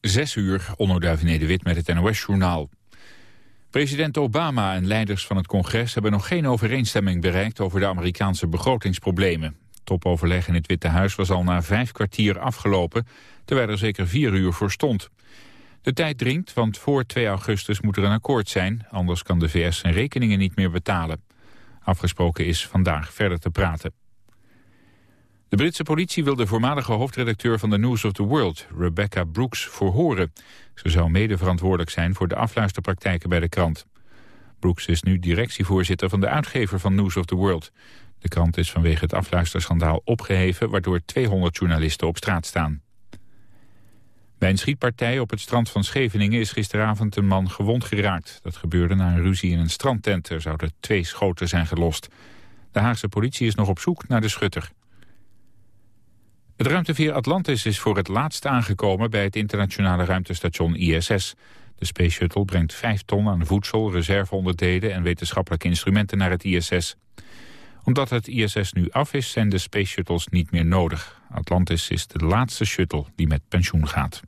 Zes uur, Onno Wit met het NOS-journaal. President Obama en leiders van het congres hebben nog geen overeenstemming bereikt over de Amerikaanse begrotingsproblemen. Topoverleg in het Witte Huis was al na vijf kwartier afgelopen, terwijl er zeker vier uur voor stond. De tijd dringt, want voor 2 augustus moet er een akkoord zijn, anders kan de VS zijn rekeningen niet meer betalen. Afgesproken is vandaag verder te praten. De Britse politie wil de voormalige hoofdredacteur van de News of the World, Rebecca Brooks, verhoren. Ze zou mede verantwoordelijk zijn voor de afluisterpraktijken bij de krant. Brooks is nu directievoorzitter van de uitgever van News of the World. De krant is vanwege het afluisterschandaal opgeheven... waardoor 200 journalisten op straat staan. Bij een schietpartij op het strand van Scheveningen is gisteravond een man gewond geraakt. Dat gebeurde na een ruzie in een strandtent. Er zouden twee schoten zijn gelost. De Haagse politie is nog op zoek naar de schutter. Het ruimteveer Atlantis is voor het laatst aangekomen bij het internationale ruimtestation ISS. De Space Shuttle brengt 5 ton aan voedsel, reserveonderdelen en wetenschappelijke instrumenten naar het ISS. Omdat het ISS nu af is, zijn de Space Shuttles niet meer nodig. Atlantis is de laatste shuttle die met pensioen gaat.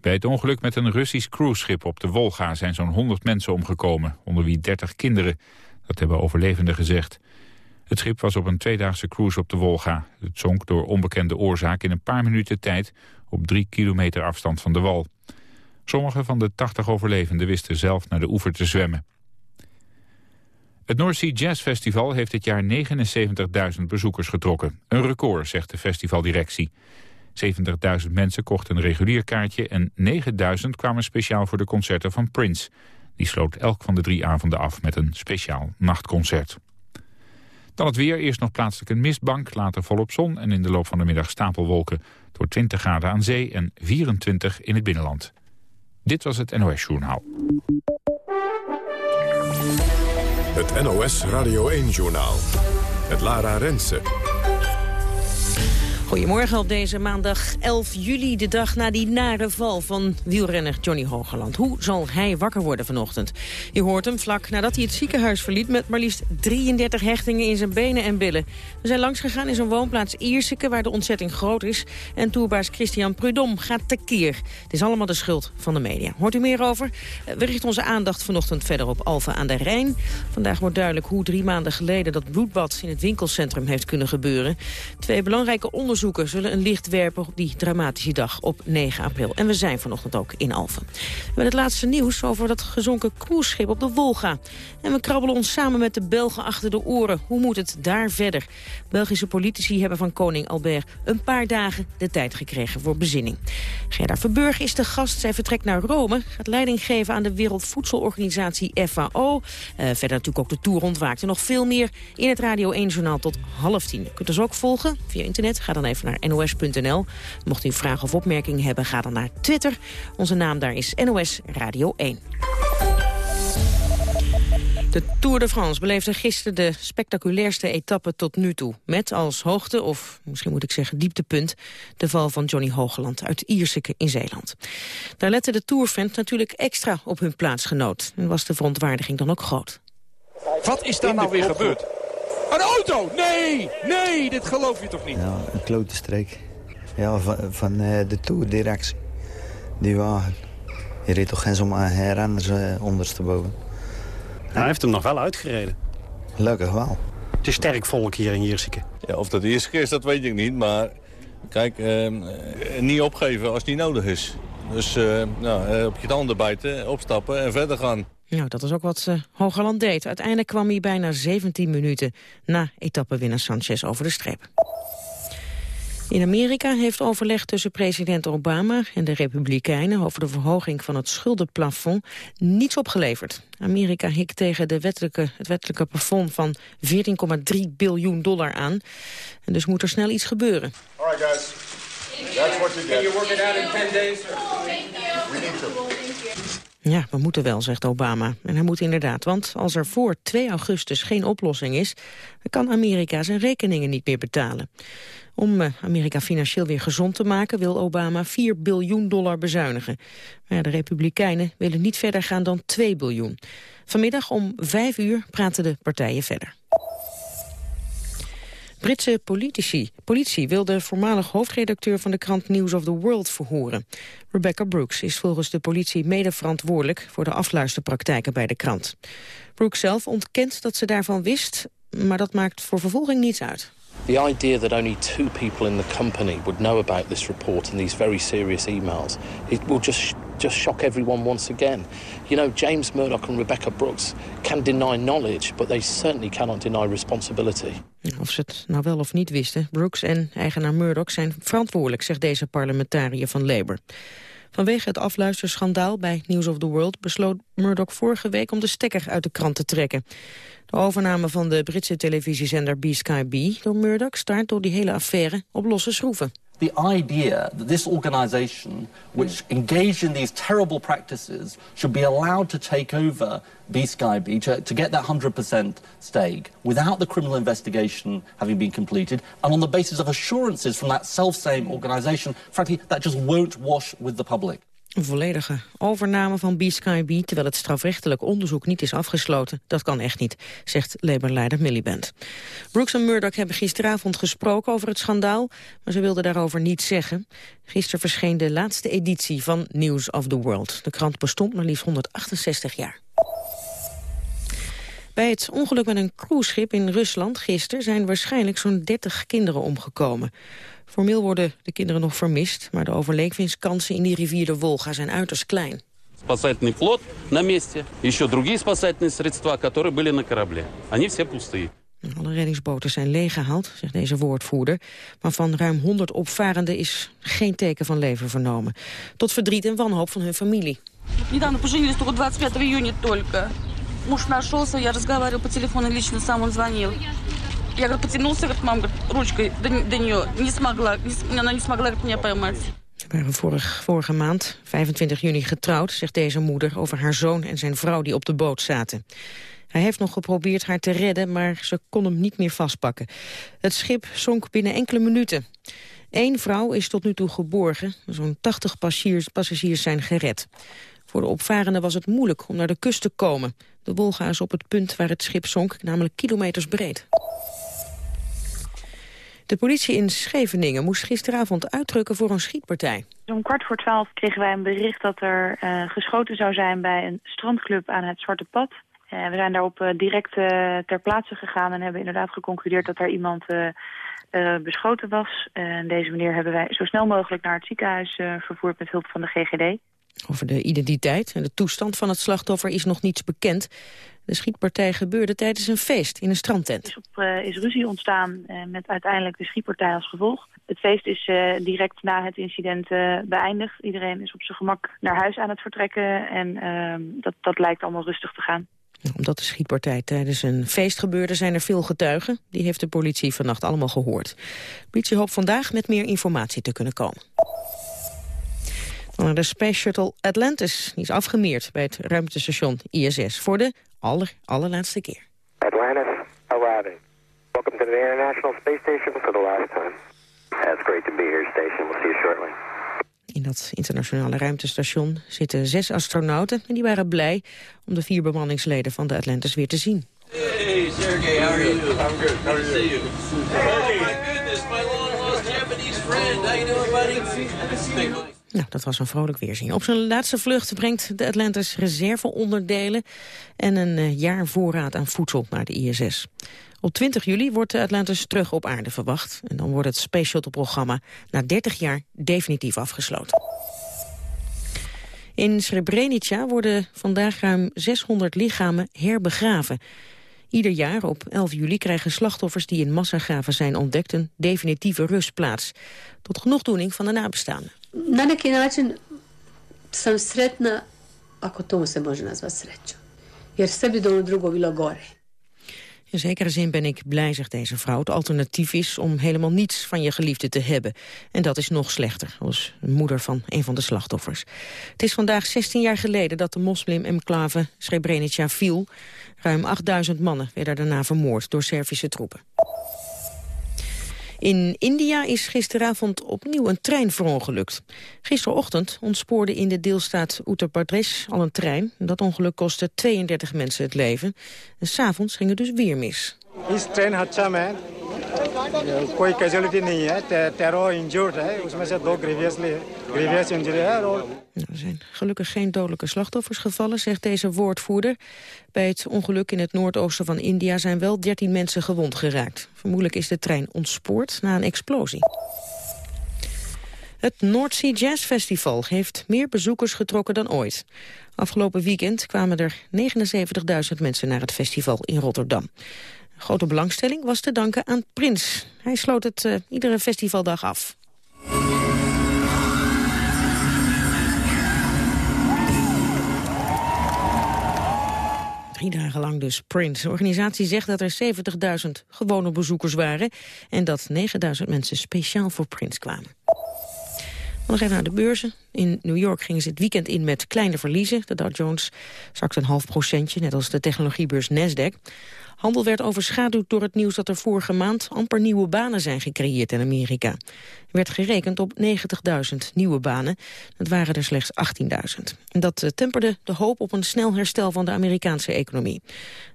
Bij het ongeluk met een Russisch cruiseschip op de Wolga zijn zo'n 100 mensen omgekomen, onder wie 30 kinderen. Dat hebben overlevenden gezegd. Het schip was op een tweedaagse cruise op de Wolga. Het zonk door onbekende oorzaak in een paar minuten tijd op drie kilometer afstand van de wal. Sommige van de 80 overlevenden wisten zelf naar de oever te zwemmen. Het North Sea Jazz Festival heeft dit jaar 79.000 bezoekers getrokken. Een record, zegt de festivaldirectie. 70.000 mensen kochten een regulier kaartje en 9.000 kwamen speciaal voor de concerten van Prince. Die sloot elk van de drie avonden af met een speciaal nachtconcert. Dan het weer, eerst nog plaatselijk een mistbank, later volop zon... en in de loop van de middag stapelwolken door 20 graden aan zee en 24 in het binnenland. Dit was het NOS Journaal. Het NOS Radio 1-journaal. Het Lara Rensen. Goedemorgen op deze maandag 11 juli, de dag na die nare val van wielrenner Johnny Hogerland. Hoe zal hij wakker worden vanochtend? Je hoort hem vlak nadat hij het ziekenhuis verliet met maar liefst 33 hechtingen in zijn benen en billen. We zijn langs gegaan in zijn woonplaats Ierseke, waar de ontzetting groot is. En toerbaas Christian Prudhomme gaat tekeer. Het is allemaal de schuld van de media. Hoort u meer over? Eh, we richten onze aandacht vanochtend verder op Alfa aan de Rijn. Vandaag wordt duidelijk hoe drie maanden geleden dat bloedbad in het winkelcentrum heeft kunnen gebeuren. Twee belangrijke onderzoeken zullen een licht werpen op die dramatische dag op 9 april. En we zijn vanochtend ook in Alphen. Met het laatste nieuws over dat gezonken cruiseschip op de Wolga. En we krabbelen ons samen met de Belgen achter de oren. Hoe moet het daar verder? Belgische politici hebben van koning Albert een paar dagen de tijd gekregen voor bezinning. Gerda Verburg is de gast. Zij vertrekt naar Rome. Gaat leiding geven aan de Wereldvoedselorganisatie FAO. Eh, verder natuurlijk ook de Tour ontwaakt. En nog veel meer in het Radio 1-journaal tot half tien. Je kunt ons ook volgen via internet. Ga dan even even naar nos.nl. Mocht u vragen of opmerkingen hebben, ga dan naar Twitter. Onze naam daar is NOS Radio 1. De Tour de France beleefde gisteren de spectaculairste etappe tot nu toe. Met als hoogte, of misschien moet ik zeggen dieptepunt... de val van Johnny Hogeland uit Ierseke in Zeeland. Daar lette de Tourfans natuurlijk extra op hun plaatsgenoot. En was de verontwaardiging dan ook groot. Wat is daar nou weer gebeurd? Een auto! Nee! Nee, dit geloof je toch niet? Ja, een klote streek. Ja, van, van uh, de toerdirectie. Die wagen. Je reed toch geen zomaar renners uh, ondersteboven. hij heeft hem nog wel uitgereden. Gelukkig wel. Het is sterk volk hier in Jierseke. Ja, of dat de eerste keer is, dat weet ik niet. Maar kijk, uh, niet opgeven als het niet nodig is. Dus nou, op je tanden bijten, opstappen en verder gaan. Nou, dat is ook wat uh, Hogerland deed. Uiteindelijk kwam hij bijna 17 minuten na etappewinnaar Sanchez over de streep. In Amerika heeft overleg tussen president Obama en de Republikeinen over de verhoging van het schuldenplafond niets opgeleverd. Amerika hikt tegen de wettelijke, het wettelijke plafond van 14,3 biljoen dollar aan. En dus moet er snel iets gebeuren. All right guys, that's what you get. Can you work it out in 10 days? Ja, we moeten wel, zegt Obama. En hij moet inderdaad, want als er voor 2 augustus geen oplossing is... dan kan Amerika zijn rekeningen niet meer betalen. Om eh, Amerika financieel weer gezond te maken... wil Obama 4 biljoen dollar bezuinigen. Maar de Republikeinen willen niet verder gaan dan 2 biljoen. Vanmiddag om 5 uur praten de partijen verder. Britse politici, politie wil de voormalig hoofdredacteur van de krant News of the World verhoren. Rebecca Brooks is volgens de politie mede verantwoordelijk voor de afluisterpraktijken bij de krant. Brooks zelf ontkent dat ze daarvan wist, maar dat maakt voor vervolging niets uit. The idea that only two people in the company would know about this report and these very serious emails, it will just just shock everyone once again. You know, James Murdoch and Rebecca Brooks can deny knowledge, but they certainly cannot deny responsibility. Of ze het nou wel of niet wisten, Brooks en eigenaar Murdoch zijn verantwoordelijk, zegt deze parlementariër van Labour. Vanwege het afluisterschandaal bij News of the World besloot Murdoch vorige week om de stekker uit de krant te trekken. De overname van de Britse televisiezender B-Sky B door Murdoch staart door die hele affaire op losse schroeven. The idea that this organization, which mm. engaged in these terrible practices, should be allowed to take over B-Sky B, to, to get that 100% stake, without the criminal investigation having been completed, and on the basis of assurances from that self-same organization, frankly, that just won't wash with the public. Een volledige overname van B-Sky terwijl het strafrechtelijk onderzoek niet is afgesloten. Dat kan echt niet, zegt Labour-leider Miliband. Brooks en Murdoch hebben gisteravond gesproken over het schandaal, maar ze wilden daarover niets zeggen. Gisteren verscheen de laatste editie van News of the World. De krant bestond maar liefst 168 jaar. Bij het ongeluk met een cruiseschip in Rusland gisteren zijn waarschijnlijk zo'n 30 kinderen omgekomen. Formeel worden de kinderen nog vermist, maar de overlevingskansen in die rivier de Wolga zijn uiterst klein. Спасательный флот на месте, еще другие спасательные средства, которые были на корабле. Они все пустые. Alle reddingsboten zijn leeggehaald, zegt deze woordvoerder. Maar van ruim 100 opvarenden is geen teken van leven vernomen. Tot verdriet en wanhoop van hun familie. Недавно поженились только 25 июня только. Муж нашелся, я разговаривала по телефону, лично сам он звонил. Я говорю, потянулся, говорит, мам, говорит, ручкой до, до нее. Не смогла, не, она не смогла говорит, меня поймать. Ze waren vorig, vorige maand, 25 juni, getrouwd, zegt deze moeder... over haar zoon en zijn vrouw die op de boot zaten. Hij heeft nog geprobeerd haar te redden, maar ze kon hem niet meer vastpakken. Het schip zonk binnen enkele minuten. Eén vrouw is tot nu toe geborgen. Zo'n 80 passagiers, passagiers zijn gered. Voor de opvarenden was het moeilijk om naar de kust te komen. De Wolga is op het punt waar het schip zonk, namelijk kilometers breed. De politie in Scheveningen moest gisteravond uitdrukken voor een schietpartij. Om kwart voor twaalf kregen wij een bericht dat er uh, geschoten zou zijn bij een strandclub aan het Zwarte Pad. Uh, we zijn daarop uh, direct ter plaatse gegaan en hebben inderdaad geconcludeerd dat er iemand beschoten was. deze meneer hebben wij zo snel mogelijk naar het ziekenhuis vervoerd met hulp van de GGD. Over de identiteit en de toestand van het slachtoffer is nog niets bekend. De schietpartij gebeurde tijdens een feest in een strandtent. Er is, uh, is ruzie ontstaan uh, met uiteindelijk de schietpartij als gevolg. Het feest is uh, direct na het incident beëindigd. Iedereen is op zijn gemak naar huis aan het vertrekken en ehm, dat, dat lijkt allemaal rustig te gaan. Omdat de schietpartij tijdens een feest gebeurde zijn er veel getuigen. Die heeft de politie vannacht allemaal gehoord. De politie hoopt vandaag met meer informatie te kunnen komen. Dan naar de Space Shuttle Atlantis. Die is afgemeerd bij het ruimtestation ISS voor de aller, allerlaatste keer. Atlantis arriving. Welcome to the International Space Station for the last time. It's great to be here, station. We'll see you shortly. In dat internationale ruimtestation zitten zes astronauten... en die waren blij om de vier bemanningsleden van de Atlantis weer te zien. Hey, Sergey, how are you? I'm good. How are you? See you. Oh, my goodness, my long-lost Japanese friend. How you doing, buddy? Nou, dat was een vrolijk weerzien. Op zijn laatste vlucht brengt de Atlantis reserveonderdelen... en een uh, jaar voorraad aan voedsel naar de ISS. Op 20 juli wordt de Atlantis terug op aarde verwacht. En dan wordt het Space Shuttle-programma na 30 jaar definitief afgesloten. In Srebrenica worden vandaag ruim 600 lichamen herbegraven. Ieder jaar op 11 juli krijgen slachtoffers die in massagraven zijn ontdekt... een definitieve rustplaats. Tot genoegdoening van de nabestaanden. Na neki način sam sretna, ako to se može nazvati srećom. Jer sve do drugo bilo gore. In zekere zin ben ik blij, zegt deze vrouw. Het alternatief is om helemaal niets van je geliefde te hebben. En dat is nog slechter, als moeder van een van de slachtoffers. Het is vandaag 16 jaar geleden dat de moslim-enclave Srebrenica viel. Ruim 8000 mannen werden daarna vermoord door Servische troepen. In India is gisteravond opnieuw een trein verongelukt. Gisterochtend ontspoorde in de deelstaat Uttar Pradesh al een trein. Dat ongeluk kostte 32 mensen het leven. En s'avonds ging het dus weer mis. This train hacha mein कोई कैजुअलिटी नहीं है तेरह इंजर्ड है उसमें से दो ग्रेवियसली ग्रेवियस इंजरी है और Er zijn gelukkig geen dodelijke slachtoffers gevallen, zegt deze woordvoerder. Bij het ongeluk in het noordoosten van India zijn wel 13 mensen gewond geraakt. Vermoedelijk is de trein ontspoord na een explosie. Het North Sea Jazz Festival heeft meer bezoekers getrokken dan ooit. Afgelopen weekend kwamen er 79.000 mensen naar het festival in Rotterdam. Grote belangstelling was te danken aan Prins. Hij sloot het uh, iedere festivaldag af. Drie dagen lang dus Prince. De organisatie zegt dat er 70.000 gewone bezoekers waren... en dat 9.000 mensen speciaal voor Prince kwamen. Dan nog even naar de beurzen. In New York gingen ze het weekend in met kleine verliezen. De Dow Jones zakte een half procentje, net als de technologiebeurs Nasdaq. Handel werd overschaduwd door het nieuws dat er vorige maand amper nieuwe banen zijn gecreëerd in Amerika. Er werd gerekend op 90.000 nieuwe banen. Dat waren er slechts 18.000. Dat uh, temperde de hoop op een snel herstel van de Amerikaanse economie.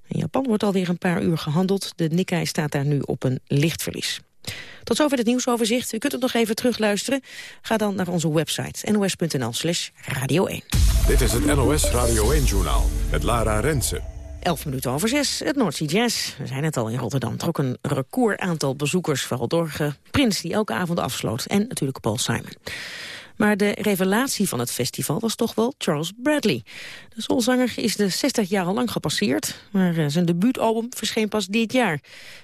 In Japan wordt alweer een paar uur gehandeld. De Nikkei staat daar nu op een licht verlies. Tot zover het nieuwsoverzicht. U kunt het nog even terugluisteren. Ga dan naar onze website nos.nl slash radio 1. Dit is het NOS Radio 1-journaal met Lara Rensen. 11 minuten over 6, het Sea Jazz. We zijn het al in Rotterdam. Trok een record aantal bezoekers, vooral door uh, Prins... die elke avond afsloot. En natuurlijk Paul Simon. Maar de revelatie van het festival was toch wel Charles Bradley. De soulzanger is de 60 jaar lang gepasseerd, maar uh, zijn debuutalbum verscheen pas dit jaar.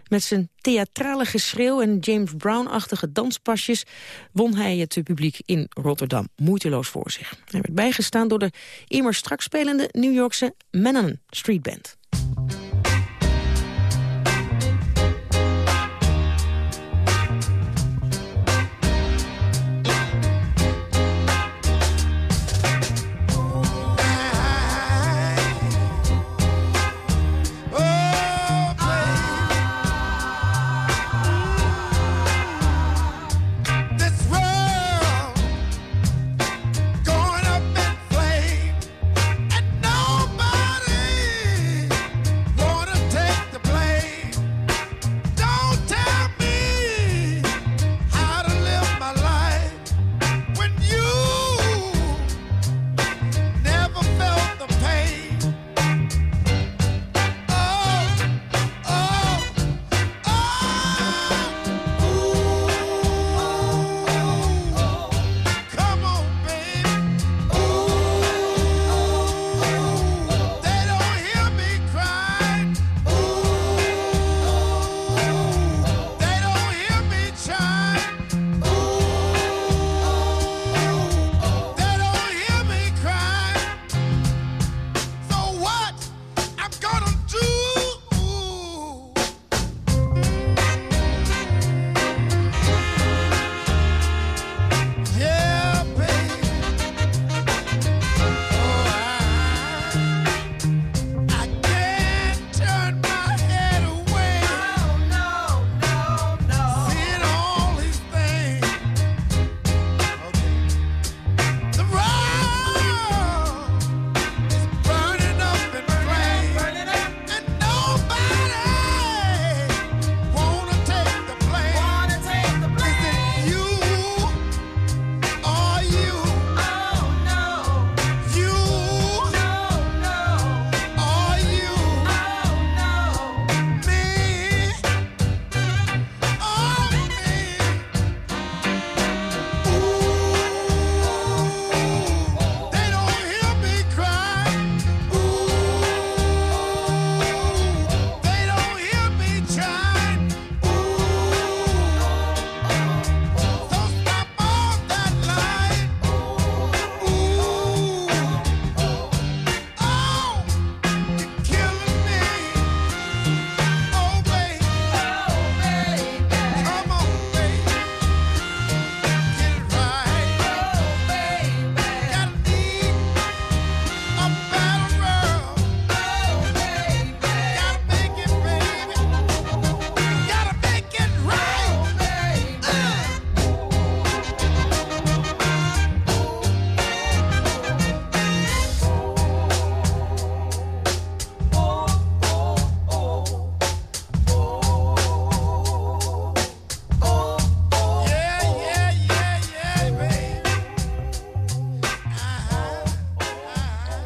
Met zijn theatrale geschreeuw en James Brown-achtige danspasjes won hij het publiek in Rotterdam moeiteloos voor zich. Hij werd bijgestaan door de immer strak spelende New Yorkse Menon Street Band.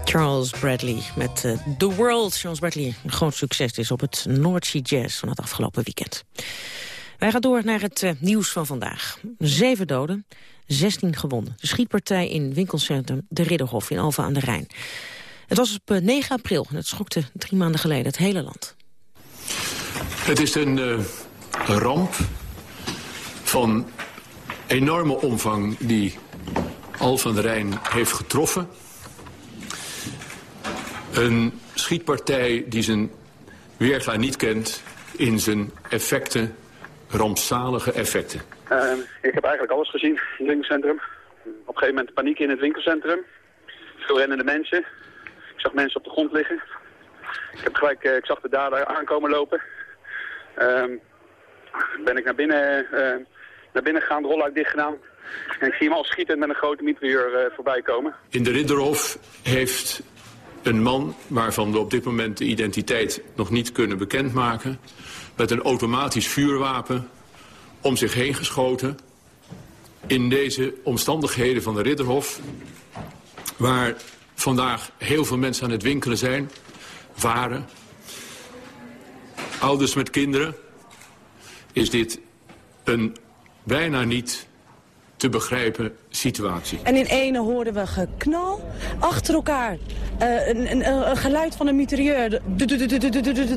Charles Bradley met uh, The World. Charles Bradley, een groot succes is op het North Sea Jazz van het afgelopen weekend. Wij gaan door naar het uh, nieuws van vandaag. Zeven doden, 16 gewonden. De schietpartij in winkelcentrum De Ridderhof in Alphen aan de Rijn. Het was op 9 eh, april en het schokte drie maanden geleden het hele land. Het is een ramp van enorme omvang die Alphen aan de Rijn heeft getroffen. Een schietpartij die zijn weergaar niet kent in zijn effecten, rampzalige effecten. Uh, ik heb eigenlijk alles gezien in het winkelcentrum. Op een gegeven moment paniek in het winkelcentrum. Veel rennende mensen. Ik zag mensen op de grond liggen. Ik, heb gelijk, uh, ik zag de dader aankomen lopen. Uh, ben ik naar binnen, uh, naar binnen gegaan, de rolluik dicht gedaan. En ik zie hem al schieten met een grote mitrailleur voorbij komen. In de Ridderhof heeft een man waarvan we op dit moment de identiteit nog niet kunnen bekendmaken... met een automatisch vuurwapen om zich heen geschoten... in deze omstandigheden van de Ridderhof... waar vandaag heel veel mensen aan het winkelen zijn, waren... ouders met kinderen, is dit een bijna niet te begrijpen situatie. En in ene hoorden we geknal achter elkaar. Uh, een, een, een, geluid van een mitrailleur.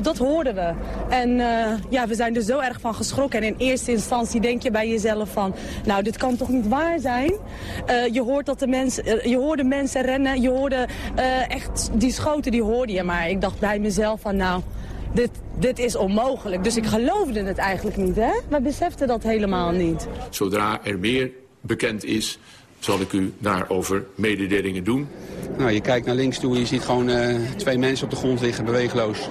Dat hoorden we. En uh, ja, we zijn er zo erg van geschrokken. En in eerste instantie denk je bij jezelf van... nou, dit kan toch niet waar zijn? Uh, je, hoort dat de mensen, je hoorde mensen rennen. Je hoorde echt... Die schoten, die hoorde je. Maar ik dacht bij mezelf van... nou, dit, dit is onmogelijk. Dus ik geloofde het eigenlijk niet, hè? We beseften dat helemaal niet. Zodra er meer bekend is, zal ik u daarover mededelingen doen. Nou, je kijkt naar links toe en je ziet gewoon uh, twee mensen op de grond liggen, beweegloos.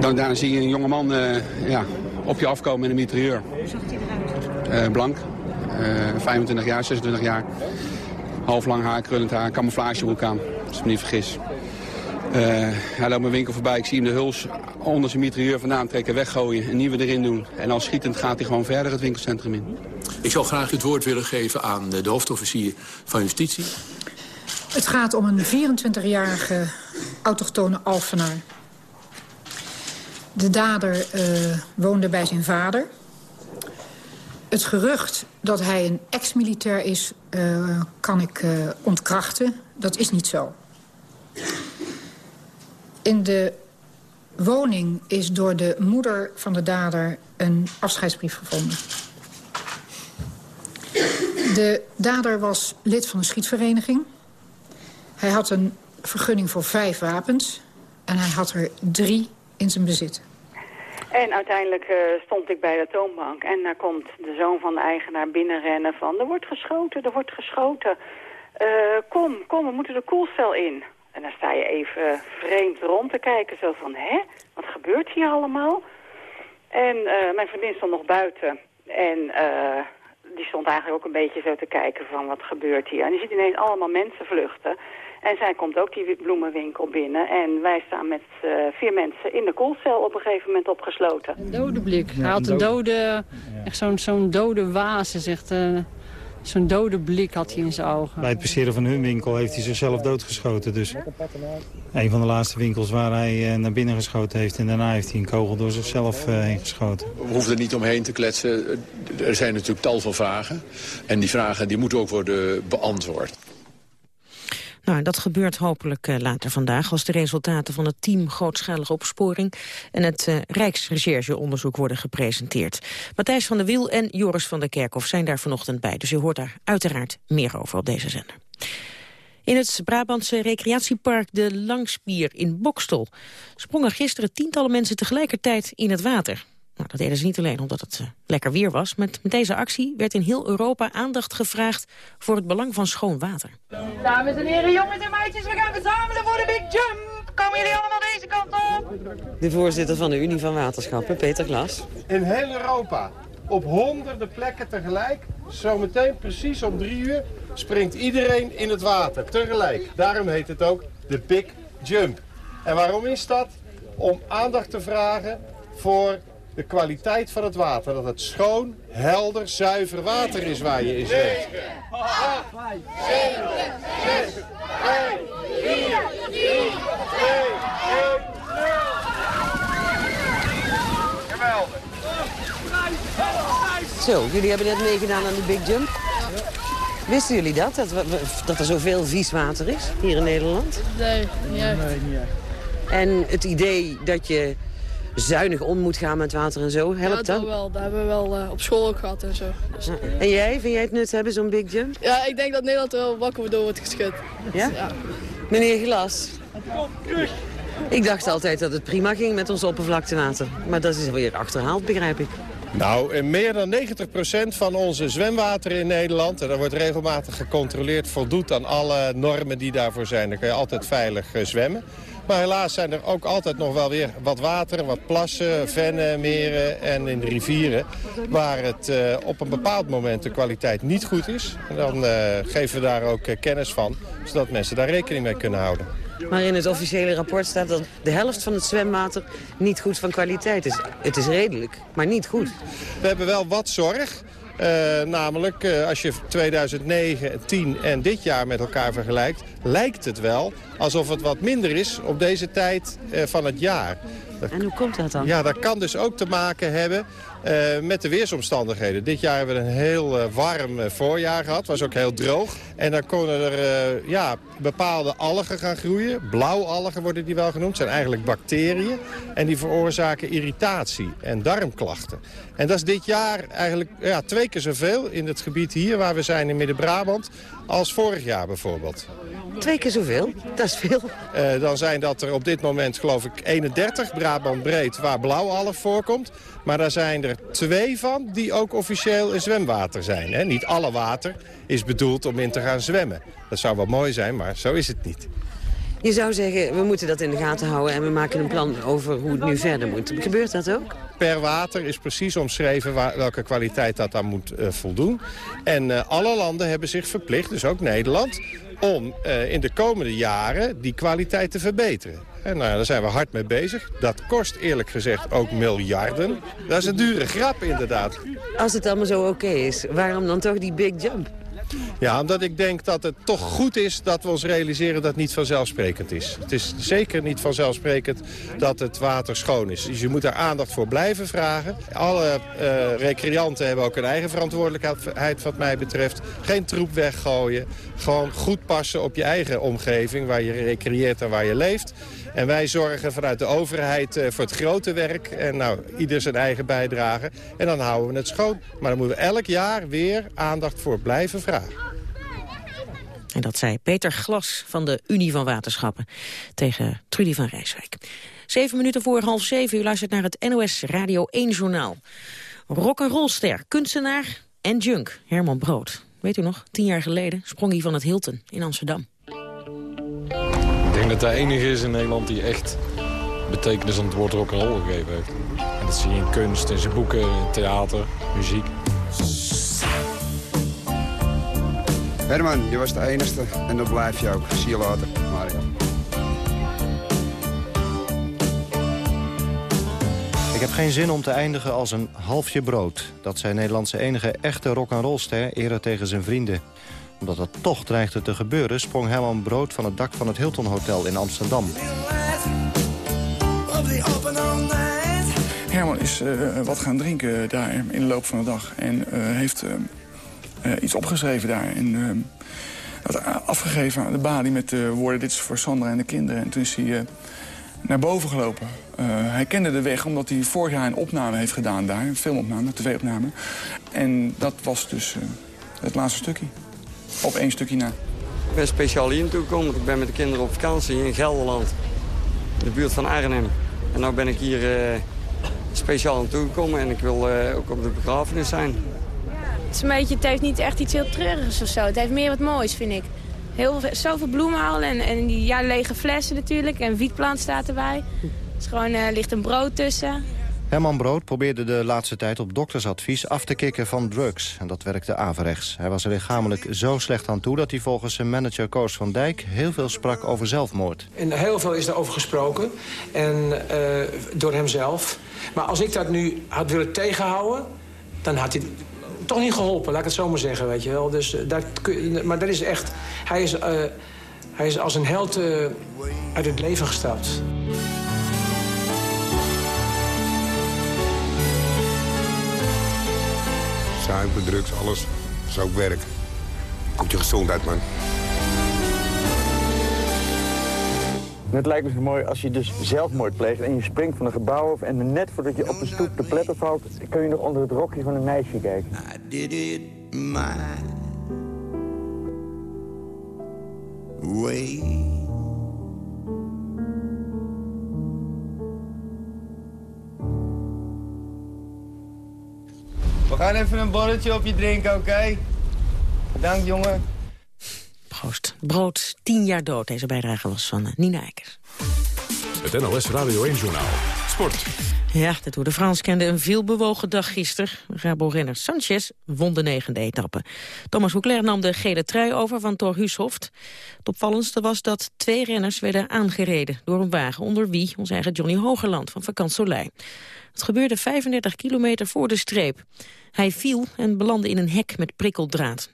Dan, daarna zie je een jongeman uh, ja, op je afkomen met een mitrailleur. Hoe zag hij eruit? Uh, blank, 25 jaar, 26 jaar. Half lang haar, krullend haar, camouflagebroek aan, als ik me niet vergis. Hij loopt mijn winkel voorbij, ik zie hem de huls onder zijn mitrailleur vandaan trekken, weggooien, een nieuwe erin doen. En als schietend gaat hij gewoon verder het winkelcentrum in. Ik zou graag het woord willen geven aan de hoofdofficier van Justitie. Het gaat om een 24-jarige autochtone Alphenaar. De dader uh, woonde bij zijn vader. Het gerucht dat hij een ex-militair is, uh, kan ik uh, ontkrachten. Dat is niet zo. In de woning is door de moeder van de dader een afscheidsbrief gevonden. De dader was lid van een schietvereniging. Hij had een vergunning voor vijf wapens. En hij had er drie in zijn bezit. En uiteindelijk uh, stond ik bij de toonbank. En daar komt de zoon van de eigenaar binnenrennen van... er wordt geschoten, er wordt geschoten. Uh, kom, kom, we moeten de koelcel in. En dan sta je even vreemd rond te kijken. Zo van, hè, wat gebeurt hier allemaal? En uh, mijn vriendin stond nog buiten. En die stond eigenlijk ook een beetje zo te kijken van wat gebeurt hier. En je ziet ineens allemaal mensen vluchten. En zij komt ook die bloemenwinkel binnen. En wij staan met uh, vier mensen in de koelcel op een gegeven moment opgesloten. Een dode blik. Hij had een dode, echt zo'n zo'n dode waas, zegt... Uh, Zo'n dode blik had hij in zijn ogen. Bij het passeren van hun winkel heeft hij zichzelf doodgeschoten. Dus een van de laatste winkels waar hij naar binnen geschoten heeft. En daarna heeft hij een kogel door zichzelf heen geschoten. We hoeven er niet omheen te kletsen. Er zijn natuurlijk tal van vragen. En die vragen die moeten ook worden beantwoord. Nou, dat gebeurt hopelijk uh, later vandaag... als de resultaten van het team grootschalige opsporing... en het uh, Rijksrechercheonderzoek worden gepresenteerd. Matthijs van der Wiel en Joris van der Kerkhof zijn daar vanochtend bij. Dus u hoort daar uiteraard meer over op deze zender. In het Brabantse recreatiepark De Langspier in Bokstel... sprongen gisteren tientallen mensen tegelijkertijd in het water. Nou, dat deden ze niet alleen omdat het uh, lekker weer was. Met, met deze actie werd in heel Europa aandacht gevraagd voor het belang van schoon water. Dames en heren, jongens en meisjes, we gaan verzamelen voor de Big Jump. Komen jullie allemaal deze kant op? De voorzitter van de Unie van Waterschappen, Peter Glas. In heel Europa, op honderden plekken tegelijk, zometeen precies om drie uur, springt iedereen in het water tegelijk. Daarom heet het ook de Big Jump. En waarom is dat? Om aandacht te vragen voor de kwaliteit van het water. Dat het schoon, helder, zuiver water is waar je in zwemt. 9, 8, 7, 6, 5, 4, 3, 2, 1, 0. Geweldig. Zo, jullie hebben net meegedaan aan de Big Jump. Wisten jullie dat, dat, er zoveel vies water is hier in Nederland? Nee. Nee, niet echt. En het idee dat je zuinig om moet gaan met water en zo, Ja, helpt dat dat? wel. Dat hebben we wel eh, op school ook gehad en zo. Dus, Ja. En jij, vind jij het nut hebben, zo'n Big Jump? ja, ik denk dat Nederland er wel wakker door wordt geschud. Ja? Meneer Glas. Ik dacht altijd dat het prima ging met ons oppervlaktewater. Maar dat is weer achterhaald, begrijp ik. Nou, meer dan 90% van onze zwemwater in Nederland... en dat wordt regelmatig gecontroleerd... voldoet aan alle normen die daarvoor zijn. Dan kun je altijd veilig eh, zwemmen. Maar helaas zijn er ook altijd nog wel weer wat water, wat plassen, vennen, meren en in de rivieren... waar het eh, op een bepaald moment de kwaliteit niet goed is. En dan eh, geven we daar ook eh, kennis van, zodat mensen daar rekening mee kunnen houden. Maar in het officiële rapport staat dat de helft van het zwemwater niet goed van kwaliteit is. Het is redelijk, maar niet goed. We hebben wel wat zorg. Eh, namelijk, eh, als je 2009, 10 en dit jaar met elkaar vergelijkt... lijkt het wel alsof het wat minder is op deze tijd eh, van het jaar. En hoe komt dat dan? Ja, dat kan dus ook te maken hebben eh, met de weersomstandigheden. Dit jaar hebben we een heel eh, warm eh, voorjaar gehad. was ook heel droog. En dan konden er ja, bepaalde algen gaan groeien. Blauwalgen worden die wel genoemd. zijn eigenlijk bacteriën. En die veroorzaken irritatie en darmklachten. En dat is dit jaar eigenlijk ja, twee keer zoveel in het gebied hier... waar we zijn in Midden-Brabant, als vorig jaar bijvoorbeeld. Twee keer zoveel, dat is veel. Dan zijn dat er op dit moment geloof ik 31 Brabant breed waar blauwalg voorkomt. Maar daar zijn er twee van die ook officieel in zwemwater zijn. Hè? Niet alle water is bedoeld om in te gaan zwemmen. Dat zou wel mooi zijn, maar zo is het niet. Je zou zeggen, we moeten dat in de gaten houden... en we maken een plan over hoe het nu verder moet. Gebeurt dat ook? Per water is precies omschreven waar- welke kwaliteit dat aan moet eh, voldoen. En eh, alle landen hebben zich verplicht, dus ook Nederland... om eh, in de komende jaren die kwaliteit te verbeteren. En nou, daar zijn we hard mee bezig. Dat kost eerlijk gezegd ook miljarden. Dat is een dure grap inderdaad. Als het allemaal zo oké is, waarom dan toch die big jump? Ja, omdat ik denk dat het toch goed is dat we ons realiseren dat het niet vanzelfsprekend is. Het is zeker niet vanzelfsprekend dat het water schoon is. Dus je moet daar aandacht voor blijven vragen. Alle eh, recreanten hebben ook een eigen verantwoordelijkheid wat mij betreft. Geen troep weggooien. Gewoon goed passen op je eigen omgeving waar je recreëert en waar je leeft. En wij zorgen vanuit de overheid eh, voor het grote werk. En nou, ieder zijn eigen bijdrage. En dan houden we het schoon. Maar dan moeten we elk jaar weer aandacht voor blijven vragen. En dat zei Peter Glas van de Unie van Waterschappen tegen Trudy van Rijswijk. Zeven minuten voor half zeven, u luistert naar het NOS Radio 1 Journaal. Rock'n'rollster, kunstenaar en junk, Herman Brood. Weet u nog, tien jaar geleden sprong hij van het Hilton in Amsterdam. Dat hij enige is in Nederland die echt betekenis aan het woord rock'n'roll gegeven heeft. En dat zie je in kunst, in zijn boeken, in theater, muziek. Herman, je was de enigste en dat blijf je ook. Zie je later, Mario. Ik heb geen zin om te eindigen als een halfje brood. Dat zei Nederlandse enige echte rock'n'rollster eerder tegen zijn vrienden. Omdat dat toch dreigde te gebeuren... sprong Herman Brood van het dak van het Hilton Hotel in Amsterdam. Herman is eh, wat gaan drinken daar in de loop van de dag. En eh, heeft eh, iets opgeschreven daar. En had afgegeven aan de balie met de woorden... dit is voor Sandra en de kinderen. En toen is hij naar boven gelopen. Hij kende de weg omdat hij vorig jaar een opname heeft gedaan daar. Een filmopname, tv-opname. En dat was dus het laatste stukje. Op één stukje na. Ik ben speciaal hier naartoe gekomen, want ik ben met de kinderen op vakantie in Gelderland. In de buurt van Arnhem. En nu ben ik hier eh, speciaal naartoe gekomen en ik wil eh, ook op de begrafenis zijn. Het, is een beetje, het heeft niet echt iets heel treurigs of zo. Het heeft meer wat moois, vind ik. Heel, veel- zoveel bloemen al en, en die ja, lege flessen natuurlijk. En wietplant staat erbij. Er is gewoon, eh, ligt een brood tussen. Herman Brood probeerde de laatste tijd op doktersadvies af te kicken van drugs. En dat werkte averechts. Hij was er lichamelijk zo slecht aan toe dat hij volgens zijn manager Koos van Dijk... heel veel sprak over zelfmoord. En heel veel is daarover gesproken. En eh, door hemzelf. Maar als ik dat nu had willen tegenhouden... dan had hij toch niet geholpen, laat ik het zo maar zeggen, weet je wel. Dus, eh, dat, maar dat is echt... Hij is, eh, hij is als een held uit het leven gestapt. Zuipen, drugs, alles. Dat is ook werk. Komt je gezondheid, man. Het lijkt me zo mooi als je dus zelfmoord pleegt en je springt van een gebouw af... en net voordat je op de stoep de pletter valt... kun je nog onder het rokje van een meisje kijken. I did it my way. We gaan even een borreltje op je drinken, oké? Dank, jongen. Proost. Brood, tien jaar dood. Deze bijdrage was van eh, Nina Eikers. Het NOS Radio 1-journaal. Sport. Ja, de Tour de France kende een veelbewogen dag gisteren. Rabo-renner Sanchez won de negende etappe. Thomas Hoekler nam de gele trui over van Thor Hushoft. Het opvallendste was dat twee renners werden aangereden door een wagen... onder wie onze eigen Johnny Hogerland van Vakant Soleil. Het gebeurde 35 kilometer voor de streep. Hij viel en belandde in een hek met prikkeldraad.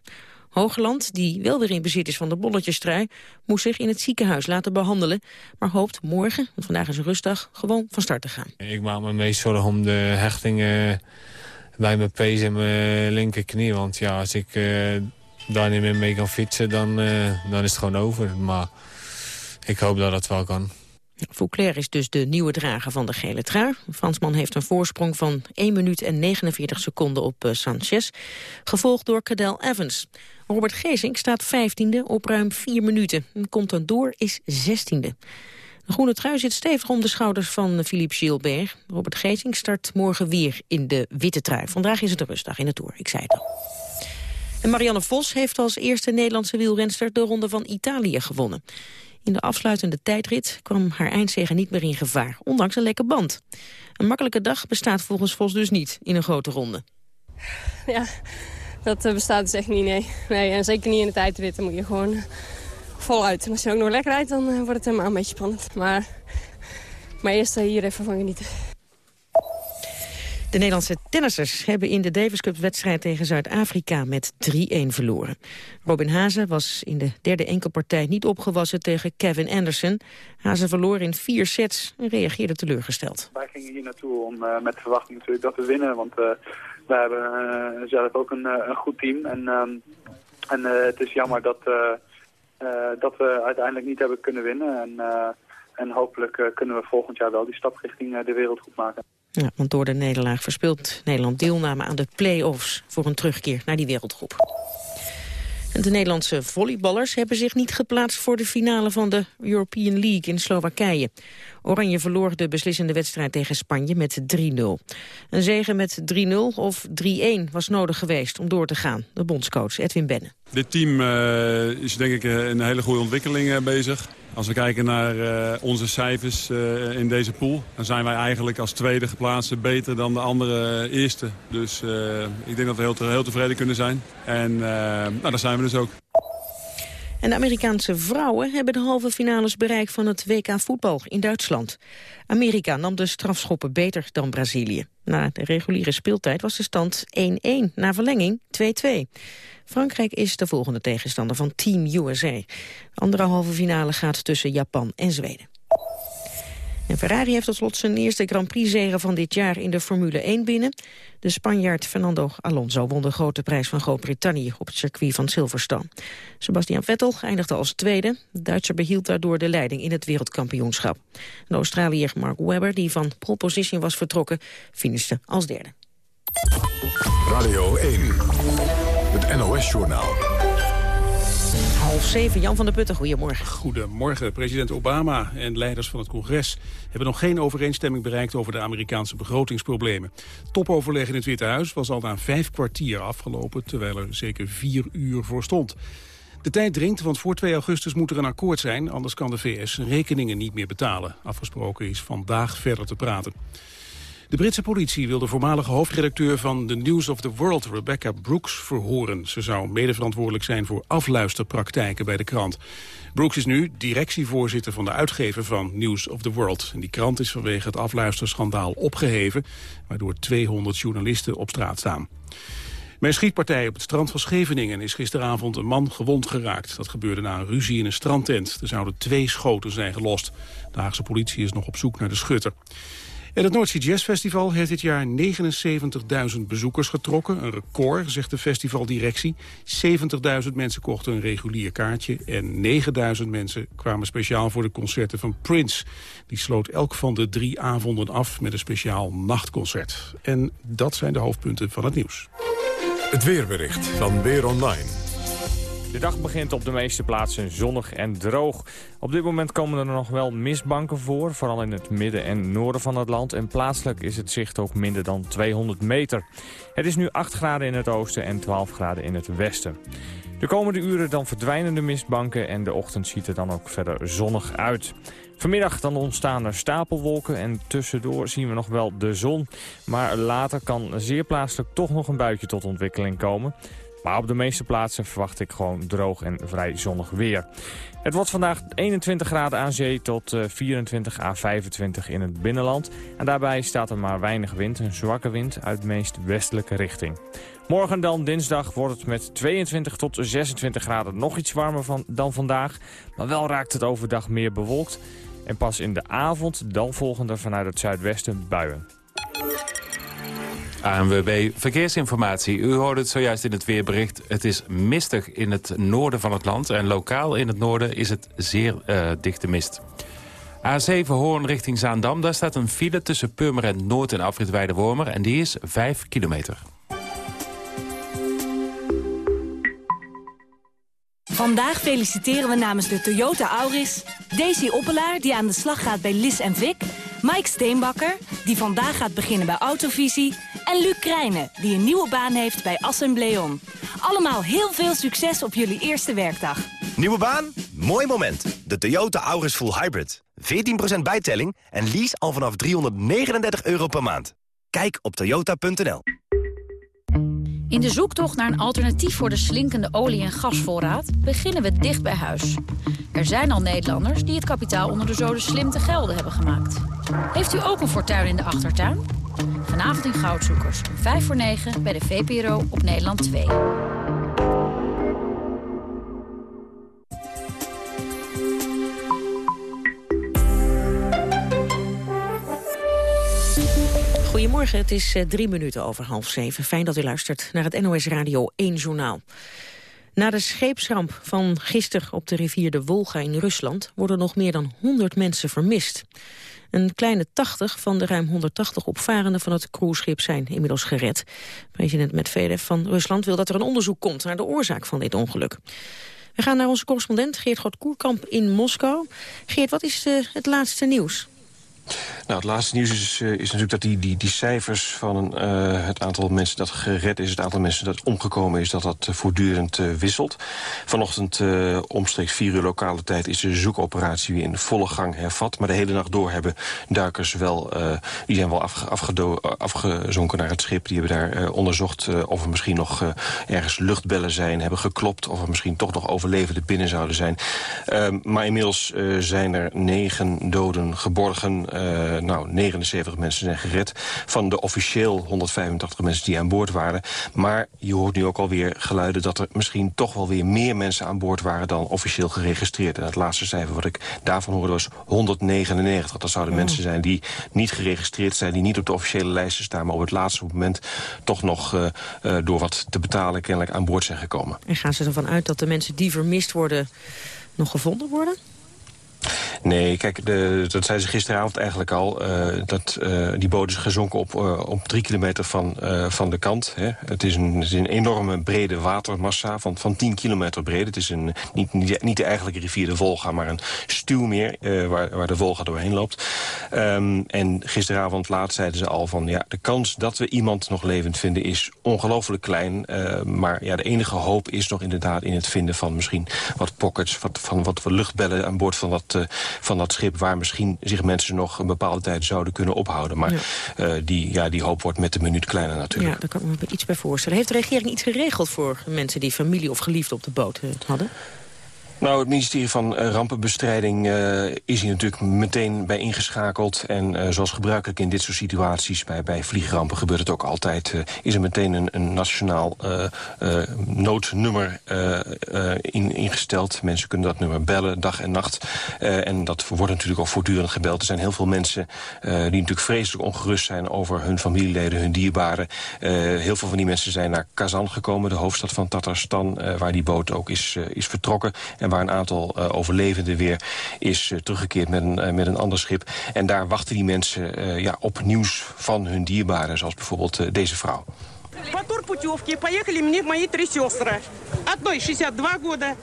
Hoogland, die wel weer in bezit is van de bolletjestrui... moest zich in het ziekenhuis laten behandelen... maar hoopt morgen, want vandaag is een rustdag, gewoon van start te gaan. Ik maak me meest zorgen om de hechtingen bij mijn pees en mijn linkerknie. Want ja, als ik uh, daar niet meer mee kan fietsen, dan, uh, dan is het gewoon over. Maar ik hoop dat het wel kan. Fouclair is dus de nieuwe drager van de gele trui. Fransman heeft een voorsprong van 1 minuut en 49 seconden op uh, Sanchez. Gevolgd door Cadel Evans. Robert Geesink staat 15e op ruim 4 minuten. Contador is 16e. De groene trui zit stevig om de schouders van Philippe Gilbert. Robert Geesink start morgen weer in de witte trui. Vandaag is het een rustdag in de Tour, ik zei het al. En Marianne Vos heeft als eerste Nederlandse wielrenster de Ronde van Italië gewonnen. In de afsluitende tijdrit kwam haar eindzege niet meer in gevaar, ondanks een lekke band. Een makkelijke dag bestaat volgens Vos dus niet in een grote ronde. Ja, dat eh, bestaat dus echt niet, nee. nee. En zeker niet in de tijdrit, dan moet je gewoon voluit. En als je ook nog lekker rijdt, dan eh, wordt het helemaal een beetje spannend. Maar, maar eerst eh, hier even van genieten. De Nederlandse tennissers hebben in de Davis Cup wedstrijd tegen Zuid-Afrika met 3-1 verloren. Robin Hazen was in de derde enkelpartij niet opgewassen tegen Kevin Anderson. Hazen verloor in vier sets en reageerde teleurgesteld. Wij gingen hier naartoe om uh, met verwachting natuurlijk dat we winnen, want uh, wij hebben uh, zelf ook een, een, goed team. En, um, en het is jammer dat, dat we uiteindelijk niet hebben kunnen winnen. En, en hopelijk kunnen we volgend jaar wel die stap richting de wereld goed maken. Ja, want door de nederlaag verspeelt Nederland deelname aan de play-offs... voor een terugkeer naar die wereldgroep. En de Nederlandse volleyballers hebben zich niet geplaatst voor de finale van de European League in Slowakije. Oranje verloor de beslissende wedstrijd tegen Spanje met 3-0. Een zege met 3-0 of 3-1 was nodig geweest om door te gaan, de bondscoach Edwin Benne. Dit team uh, is denk ik een hele goede ontwikkeling uh, bezig. Als we kijken naar uh, onze cijfers uh, in deze pool... dan zijn wij eigenlijk als tweede geplaatste beter dan de andere eerste. Dus ik denk dat we heel, tevreden kunnen zijn. En nou, daar zijn we dus ook. En de Amerikaanse vrouwen hebben de halve finales bereikt van het WK voetbal in Duitsland. Amerika nam de strafschoppen beter dan Brazilië. Na de reguliere speeltijd was de stand 1-1, na verlenging 2-2. Frankrijk is de volgende tegenstander van Team USA. De andere halve finale gaat tussen Japan en Zweden. En Ferrari heeft tot slot zijn eerste Grand Prix-zege van dit jaar in de Formule 1 binnen. De Spanjaard Fernando Alonso won de grote prijs van Groot-Brittannië op het circuit van Silverstone. Sebastian Vettel eindigde als tweede. De Duitser behield daardoor de leiding in het wereldkampioenschap. De Australiër Mark Webber, die van pole position was vertrokken, finishte als derde. Radio 1, het NOS-journaal. Half zeven, Jan van der Putten, goedemorgen. Goedemorgen. President Obama en leiders van het congres hebben nog geen overeenstemming bereikt over de Amerikaanse begrotingsproblemen. Topoverleg in het Witte Huis was al na vijf kwartier afgelopen, terwijl er zeker vier uur voor stond. De tijd dringt, want voor 2 augustus moet er een akkoord zijn, anders kan de VS rekeningen niet meer betalen. Afgesproken is vandaag verder te praten. De Britse politie wil de voormalige hoofdredacteur van The News of the World, Rebecca Brooks, verhoren. Ze zou medeverantwoordelijk zijn voor afluisterpraktijken bij de krant. Brooks is nu directievoorzitter van de uitgever van News of the World. En die krant is vanwege het afluisterschandaal opgeheven, waardoor 200 journalisten op straat staan. Bij een schietpartij op het strand van Scheveningen is gisteravond een man gewond geraakt. Dat gebeurde na een ruzie in een strandtent. Er zouden twee schoten zijn gelost. De Haagse politie is nog op zoek naar de schutter. En het Noordzee Jazz Festival heeft dit jaar 79.000 bezoekers getrokken. Een record, zegt de festivaldirectie. 70.000 mensen kochten een regulier kaartje... en 9.000 mensen kwamen speciaal voor de concerten van Prince. Die sloot elk van de drie avonden af met een speciaal nachtconcert. En dat zijn de hoofdpunten van het nieuws. Het weerbericht van Weer Online. De dag begint op de meeste plaatsen zonnig en droog. Op dit moment komen er nog wel mistbanken voor, vooral in het midden en noorden van het land. En plaatselijk is het zicht ook minder dan 200 meter. Het is nu 8 graden in het oosten en 12 graden in het westen. De komende uren dan verdwijnen de mistbanken en de ochtend ziet er dan ook verder zonnig uit. Vanmiddag dan ontstaan er stapelwolken en tussendoor zien we nog wel de zon. Maar later kan zeer plaatselijk toch nog een buitje tot ontwikkeling komen. Maar op de meeste plaatsen verwacht ik gewoon droog en vrij zonnig weer. Het wordt vandaag 21 graden aan zee tot 24 à 25 in het binnenland. En daarbij staat er maar weinig wind, een zwakke wind uit de meest westelijke richting. Morgen dan, dinsdag, wordt het met 22 tot 26 graden nog iets warmer van, dan vandaag. Maar wel raakt het overdag meer bewolkt. En pas in de avond dan volgen er vanuit het zuidwesten buien. ANWB Verkeersinformatie. U hoorde het zojuist in het weerbericht. Het is mistig in het noorden van het land. En lokaal in het noorden is het zeer uh, dichte mist. A7 Hoorn richting Zaandam. Daar staat een file tussen Purmerend Noord en Afrit Wormer. En die is 5 kilometer. Vandaag feliciteren we namens de Toyota Auris... Daisy Oppelaar, die aan de slag gaat bij Lis en Vic... Mike Steenbakker, die vandaag gaat beginnen bij Autovisie... en Luc Krijnen, die een nieuwe baan heeft bij Assembleon. Allemaal heel veel succes op jullie eerste werkdag. Nieuwe baan? Mooi moment. De Toyota Auris Full Hybrid. 14% bijtelling en lease al vanaf 339 euro per maand. Kijk op toyota.nl. In de zoektocht naar een alternatief voor de slinkende olie- en gasvoorraad... beginnen we dicht bij huis. Er zijn al Nederlanders die het kapitaal onder de zoden slim te gelden hebben gemaakt. Heeft u ook een fortuin in de achtertuin? Vanavond in Goudzoekers, 5 voor 9 bij de VPRO op Nederland 2. Goedemorgen, het is uh, drie minuten over half zeven. Fijn dat u luistert naar het NOS Radio 1 Journaal. Na de scheepsramp van gisteren op de rivier de Wolga in Rusland... worden nog meer dan 100 mensen vermist. Een kleine 80 van de ruim 180 opvarenden van het cruiseschip zijn inmiddels gered. President Medvedev van Rusland wil dat er een onderzoek komt naar de oorzaak van dit ongeluk. We gaan naar onze correspondent Geert Groot-Koerkamp in Moskou. Geert, wat is uh, het laatste nieuws? Nou, het laatste nieuws is, uh, is natuurlijk dat die, die, die cijfers van uh, het aantal mensen dat gered is... het aantal mensen dat omgekomen is, dat dat uh, voortdurend wisselt. Vanochtend omstreeks vier uur lokale tijd is de zoekoperatie weer in volle gang hervat. Maar de hele nacht door hebben duikers wel, die zijn wel afge, afgezonken naar het schip. Die hebben daar onderzocht of er misschien nog ergens luchtbellen zijn, hebben geklopt... of er misschien toch nog overlevenden binnen zouden zijn. Ehm, maar inmiddels zijn er negen doden geborgen... Uh, nou, 79 mensen zijn gered van de officieel 185 mensen die aan boord waren. Maar je hoort nu ook alweer geluiden dat er misschien toch wel weer meer mensen aan boord waren dan officieel geregistreerd. En het laatste cijfer wat ik daarvan hoorde was 199. Dat zouden oh. mensen zijn die niet geregistreerd zijn, die niet op de officiële lijsten staan, maar op het laatste moment toch nog uh, uh, door wat te betalen kennelijk aan boord zijn gekomen. En gaan ze ervan uit dat de mensen die vermist worden nog gevonden worden? Nee, kijk, dat zei ze gisteravond eigenlijk al. Uh, dat, uh, die boot is gezonken op, uh, op drie kilometer van, van de kant. Hè. Het, is een, een enorme brede watermassa van, van 10 kilometer breed. Het is een, niet, niet, niet de eigenlijke rivier de Volga, maar een stuwmeer waar, waar de Volga doorheen loopt. Um, en gisteravond laat zeiden ze al van... ja, de kans dat we iemand nog levend vinden is ongelooflijk klein. maar ja, de enige hoop is nog inderdaad in het vinden van misschien wat pockets... Wat, van wat luchtbellen aan boord van dat van dat schip... waar misschien zich mensen nog een bepaalde tijd zouden kunnen ophouden. Maar ja. Uh, die, ja, die hoop wordt met de minuut kleiner natuurlijk. Ja, daar kan ik me iets bij voorstellen. Heeft de regering iets geregeld voor mensen die familie of geliefden op de boot hadden? Nou, het ministerie van eh, Rampenbestrijding uh, is hier natuurlijk meteen bij ingeschakeld. En uh, zoals gebruikelijk in dit soort situaties, bij, bij vliegrampen gebeurt het ook altijd... Is er meteen een, een nationaal noodnummer in, ingesteld. Mensen kunnen dat nummer bellen, dag en nacht. en dat wordt natuurlijk ook voortdurend gebeld. Er zijn heel veel mensen die natuurlijk vreselijk ongerust zijn... over hun familieleden, hun dierbaren. heel veel van die mensen zijn naar Kazan gekomen, de hoofdstad van Tatarstan... waar die boot ook is, is vertrokken waar een aantal uh, overlevenden weer is uh, teruggekeerd met een, uh, met een ander schip. En daar wachten die mensen ja, op nieuws van hun dierbaren, zoals bijvoorbeeld deze vrouw. По турпутевке поехали мне мои три сестры. Одной 62 года,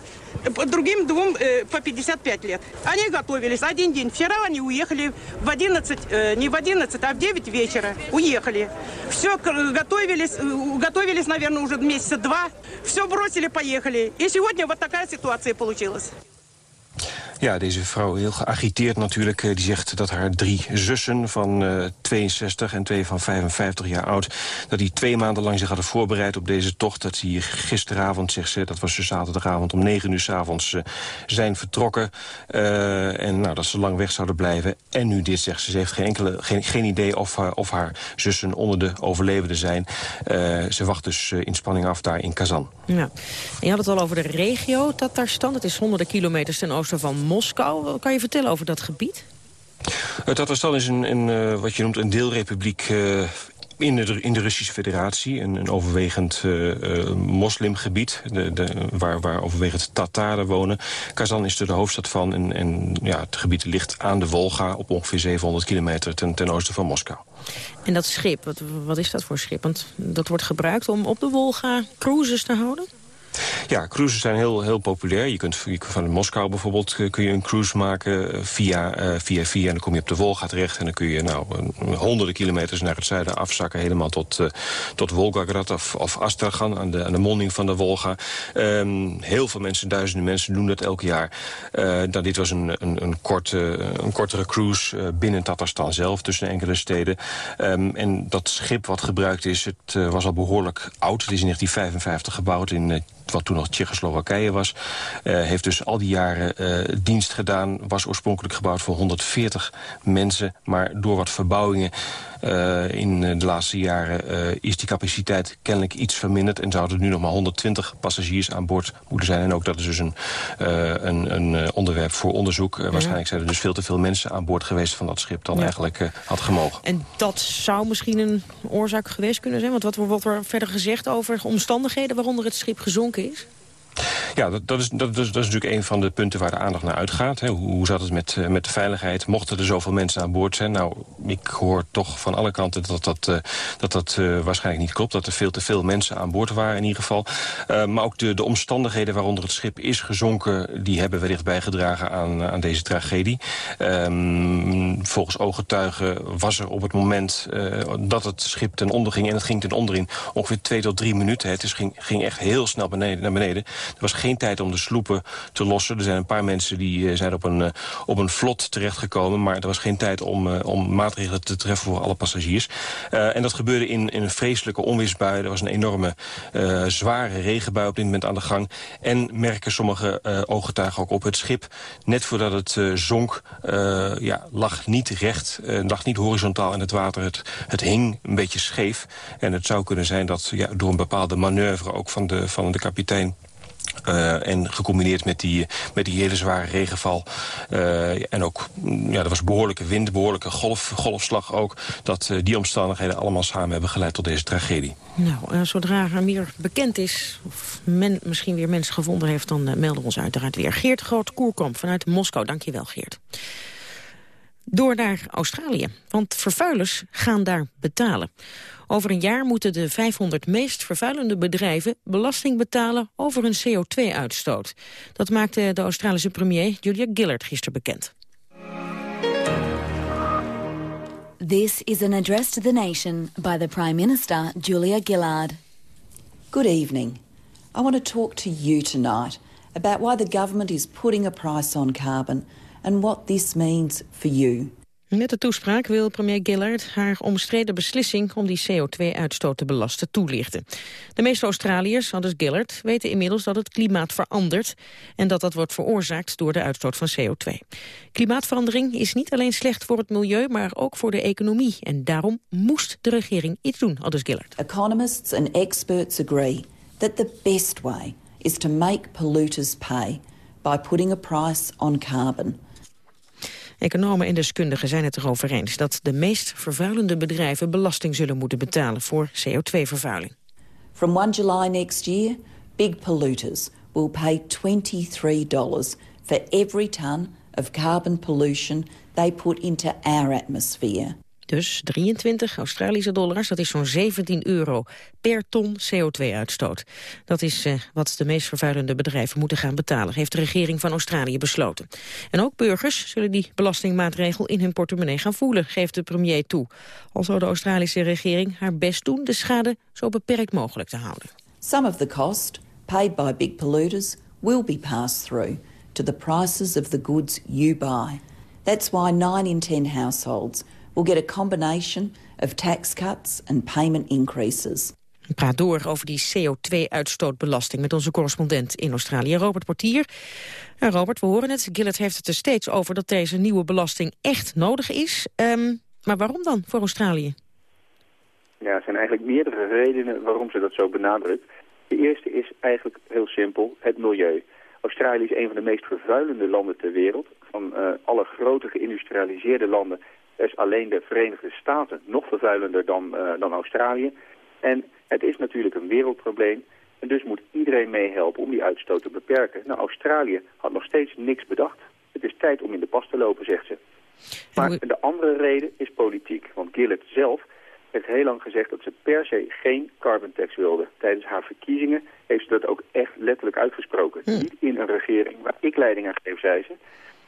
другим двум э, по 55 лет. Они готовились один день. Вчера они уехали в 11, э, не в 11, а в 9 вечера. Уехали. Все готовились, готовились, наверное, уже месяца два. Все бросили, поехали. И сегодня вот такая ситуация получилась. Ja, deze vrouw heel geagiteerd natuurlijk. Die zegt dat haar drie zussen van uh, 62 en twee van 55 jaar oud... dat die twee maanden lang zich hadden voorbereid op deze tocht. Dat hier gisteravond, zegt ze, dat was dus zaterdagavond om 9 uur s avonds uh, zijn vertrokken. En nou, dat ze lang weg zouden blijven. En nu dit, zegt ze. Ze heeft geen, enkele, geen, geen idee of, of haar zussen onder de overlevenden zijn. ze wacht dus in spanning af daar in Kazan. Ja. je had het al over de regio Tatarstan. Het is honderden kilometers ten oosten van Moskou. Kan je vertellen over dat gebied? Tatarstan is een, een uh, wat je noemt een deelrepubliek uh, in de, in de Russische federatie. Een, een overwegend uh, moslimgebied, de, de, waar, waar overwegend Tataren wonen. Kazan is er de hoofdstad van en, en ja, het gebied ligt aan de Wolga... op ongeveer 700 kilometer ten, ten oosten van Moskou. En dat schip, wat, wat is dat voor schip? Want dat wordt gebruikt om op de Wolga cruises te houden? Ja, cruises zijn heel, heel populair. Je kunt, van Moskou bijvoorbeeld kun je een cruise maken via, uh, via via. En dan kom je op de Volga terecht. En dan kun je nou, honderden kilometers naar het zuiden afzakken. Helemaal tot, uh, tot Volgograd of, of Astragan aan de, aan de monding van de Volga. Um, heel veel mensen, duizenden mensen doen dat elk jaar. Uh, nou, dit was een, een, een, korte, een kortere cruise binnen Tatarstan zelf. Tussen enkele steden. Um, en dat schip wat gebruikt is, het was al behoorlijk oud. Het is in 1955 gebouwd in wat toen nog Tsjechoslowakije was. Uh, heeft dus al die jaren uh, dienst gedaan. Was oorspronkelijk gebouwd voor 140 mensen. Maar door wat verbouwingen uh, in de laatste jaren is die capaciteit kennelijk iets verminderd. En zouden er nu nog maar 120 passagiers aan boord moeten zijn. En ook dat is dus een, een, een onderwerp voor onderzoek. Ja. Waarschijnlijk zijn er dus veel te veel mensen aan boord geweest van dat schip dan ja. eigenlijk had gemogen. En dat zou misschien een oorzaak geweest kunnen zijn? Want wat wordt er verder gezegd over omstandigheden waaronder het schip gezonken is? Ja, dat, dat, is, dat, is, dat is natuurlijk een van de punten waar de aandacht naar uitgaat. Hè. Hoe, zat het met, uh, met de veiligheid? Mochten er zoveel mensen aan boord zijn? Nou, ik hoor toch van alle kanten dat dat, uh, dat, dat uh, waarschijnlijk niet klopt. Dat er veel te veel mensen aan boord waren in ieder geval. maar ook de, de omstandigheden waaronder het schip is gezonken... die hebben wellicht bijgedragen aan, aan deze tragedie. Um, volgens ooggetuigen was er op het moment dat het schip ten onder ging... en het ging ten onder in ongeveer twee tot drie minuten. Het is, ging, ging echt heel snel beneden, naar beneden. Er was geen tijd om de sloepen te lossen. Er zijn een paar mensen die uh, zijn op een, uh, op een vlot terechtgekomen... maar er was geen tijd om, uh, om maatregelen te treffen voor alle passagiers. en dat gebeurde in, in een vreselijke onweersbui. Er was een enorme zware regenbui op dit moment aan de gang. En merken sommige ooggetuigen ook op het schip. Net voordat het zonk, ja, lag niet recht, lag niet horizontaal in het water. Het, het hing een beetje scheef. En het zou kunnen zijn dat ja, door een bepaalde manoeuvre ook van de, van de kapitein uh, en gecombineerd met die, met die hele zware regenval. Uh, en ook, ja, er was behoorlijke wind, behoorlijke golf, golfslag ook. Dat uh, die omstandigheden allemaal samen hebben geleid tot deze tragedie. Nou, zodra er meer bekend is, of men misschien weer mensen gevonden heeft... dan melden we ons uiteraard weer. Geert Groot-Koerkamp vanuit Moskou. Dank je wel, Geert. Door naar Australië, want vervuilers gaan daar betalen. Over een jaar moeten de 500 meest vervuilende bedrijven belasting betalen over hun CO2-uitstoot. Dat maakte de Australische premier Julia Gillard gisteren bekend. This is an address to the nation by the Prime Minister Julia Gillard. Good evening. I want to talk to you tonight about why the government is putting a price on carbon and what this means for you. Met de toespraak wil premier Gillard haar omstreden beslissing om die CO2-uitstoot te belasten toelichten. De meeste Australiërs, aldus Gillard, weten inmiddels dat het klimaat verandert en dat dat wordt veroorzaakt door de uitstoot van CO2. Klimaatverandering is niet alleen slecht voor het milieu, maar ook voor de economie. En daarom moest de regering iets doen, aldus Gillard. Economists and experts agree that the best way is to make polluters pay by putting a price on carbon. Economen en deskundigen zijn het erover eens dat de meest vervuilende bedrijven belasting zullen moeten betalen voor CO2-vervuiling. From 1 July next year, big polluters will pay $23 for every ton of carbon pollution they put into our atmosphere. Dus 23 Australische dollars, dat is zo'n 17 euro per ton CO2-uitstoot. Dat is eh, wat de meest vervuilende bedrijven moeten gaan betalen, heeft de regering van Australië besloten. En ook burgers zullen die belastingmaatregel in hun portemonnee gaan voelen, geeft de premier toe. Al zou de Australische regering haar best doen de schade zo beperkt mogelijk te houden. Some of the cost, paid by big polluters, will be passed through to the prices of the goods you buy. That's why 9 in 10 households will get a combination of tax cuts and payment increases. Ik praat door over die CO2-uitstootbelasting met onze correspondent in Australië, Robert Portier. Nou, Robert, we horen het, Gillett heeft het er steeds over dat deze nieuwe belasting echt nodig is. Um, maar waarom dan voor Australië? Ja, er zijn eigenlijk meerdere redenen waarom ze dat zo benadrukt. De eerste is eigenlijk heel simpel, het milieu. Australië is een van de meest vervuilende landen ter wereld. Van uh, alle grote geïndustrialiseerde landen is alleen de Verenigde Staten nog vervuilender dan, uh, dan Australië. En het is natuurlijk een wereldprobleem. En dus moet iedereen meehelpen om die uitstoot te beperken. Nou, Australië had nog steeds niks bedacht. Het is tijd om in de pas te lopen, zegt ze. Maar de andere reden is politiek. Want Gillett zelf heeft heel lang gezegd dat ze per se geen carbon tax wilde. Tijdens haar verkiezingen heeft ze dat ook echt letterlijk uitgesproken. Niet in een regering waar ik leiding aan geef, zei ze.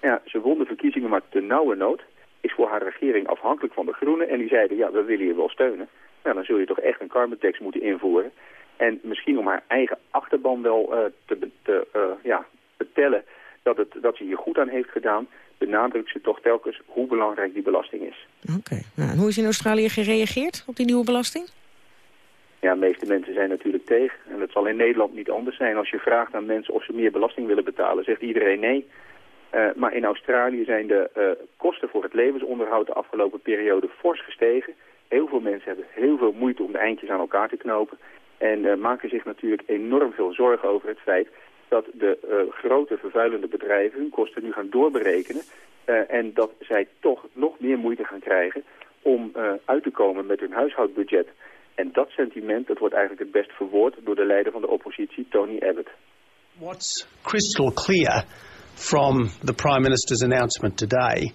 Ja, ze won de verkiezingen maar te nauwe nood is voor haar regering afhankelijk van de Groenen. En die zeiden, ja, we willen je wel steunen. Nou, dan zul je toch echt een carbon tax moeten invoeren. En misschien om haar eigen achterban wel uh, te, te uh, ja, vertellen dat, het, dat ze hier goed aan heeft gedaan... benadrukt ze toch telkens hoe belangrijk die belasting is. Oké. Nou, en hoe is in Australië gereageerd op die nieuwe belasting? Ja, de meeste mensen zijn natuurlijk tegen. En dat zal in Nederland niet anders zijn. Als je vraagt aan mensen of ze meer belasting willen betalen, zegt iedereen nee. Uh, maar in Australië zijn de uh, kosten voor het levensonderhoud de afgelopen periode fors gestegen. Heel veel mensen hebben heel veel moeite om de eindjes aan elkaar te knopen. En uh, maken zich natuurlijk enorm veel zorgen over het feit dat de grote vervuilende bedrijven hun kosten nu gaan doorberekenen. en dat zij toch nog meer moeite gaan krijgen om uit te komen met hun huishoudbudget. En dat sentiment dat wordt eigenlijk het best verwoord door de leider van de oppositie, Tony Abbott. What's crystal clear from the Prime Minister's announcement today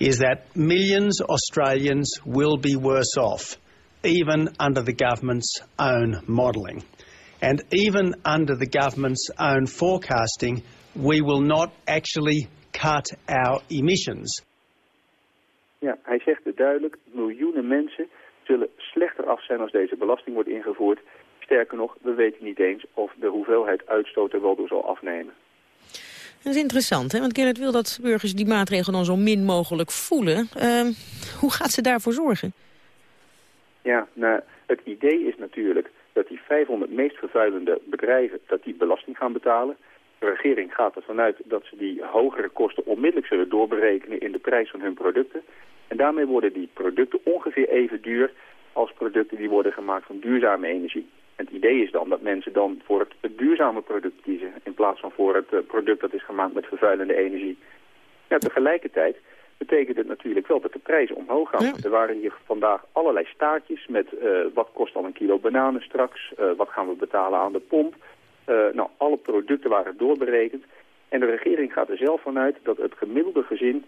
is that millions of Australians will be worse off, even under the government's own modelling. And even under the government's own forecasting, we will not actually cut our emissions. Ja, hij zegt het duidelijk, miljoenen mensen zullen slechter af zijn als deze belasting wordt ingevoerd. Sterker nog, we weten niet eens of de hoeveelheid uitstoot er wel door zal afnemen. Dat is interessant, hè? want Gerrit wil dat burgers die maatregel dan zo min mogelijk voelen. Uh, hoe gaat ze daarvoor zorgen? Ja, nou, het idee is natuurlijk dat die 500 meest vervuilende bedrijven dat die belasting gaan betalen. De regering gaat ervan uit dat ze die hogere kosten onmiddellijk zullen doorberekenen in de prijs van hun producten. En daarmee worden die producten ongeveer even duur als producten die worden gemaakt van duurzame energie. Het idee is dan dat mensen dan voor het, duurzame product kiezen... in plaats van voor het uh, product dat is gemaakt met vervuilende energie. Ja, tegelijkertijd betekent het natuurlijk wel dat de prijzen omhoog gaan. Er waren hier vandaag allerlei staartjes met uh, wat kost al een kilo bananen straks... Uh, wat gaan we betalen aan de pomp. nou, alle producten waren doorberekend. En de regering gaat er zelf vanuit dat het gemiddelde gezin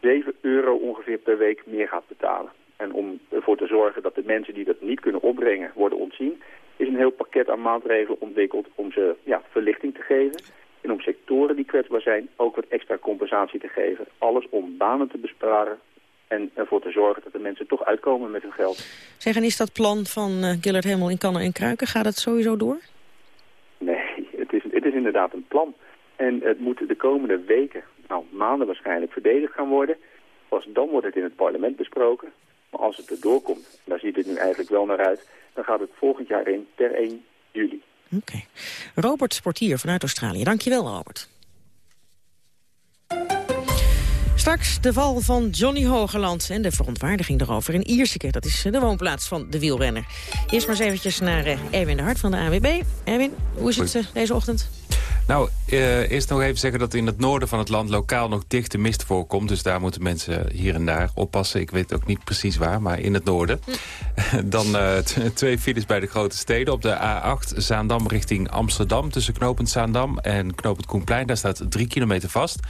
7 euro ongeveer per week meer gaat betalen. En om ervoor te zorgen dat de mensen die dat niet kunnen opbrengen worden ontzien is een heel pakket aan maatregelen ontwikkeld om ze ja, verlichting te geven. En om sectoren die kwetsbaar zijn ook wat extra compensatie te geven. Alles om banen te besparen en ervoor te zorgen dat de mensen toch uitkomen met hun geld. Zeg, en is dat plan van uh, Gillard helemaal in kannen en kruiken? Gaat het sowieso door? Nee, het is, het is inderdaad een plan. En het moet de komende weken, nou maanden waarschijnlijk, verdedigd gaan worden. pas dan wordt het in het parlement besproken. Maar als het erdoor komt, daar ziet het nu eigenlijk wel naar uit... dan gaat het volgend jaar in per 1 juli. Oké. Robert Sportier vanuit Australië. Dankjewel, Robert. Straks de val van Johnny Hogeland en de verontwaardiging daarover in Ierseke. Dat is de woonplaats van de wielrenner. Eerst maar eens eventjes naar uh, Erwin de Hart van de AWB. Erwin, hoe is het uh, deze ochtend? Nou, uh, eerst nog even zeggen dat in het noorden van het land lokaal nog dichte mist voorkomt. Dus daar moeten mensen hier en daar oppassen. Ik weet ook niet precies waar, maar in het noorden. Hm. Dan uh, twee files bij de grote steden. Op de A8 Zaandam richting Amsterdam tussen Knopend Zaandam en Knopend Koenplein. Daar staat drie kilometer vast.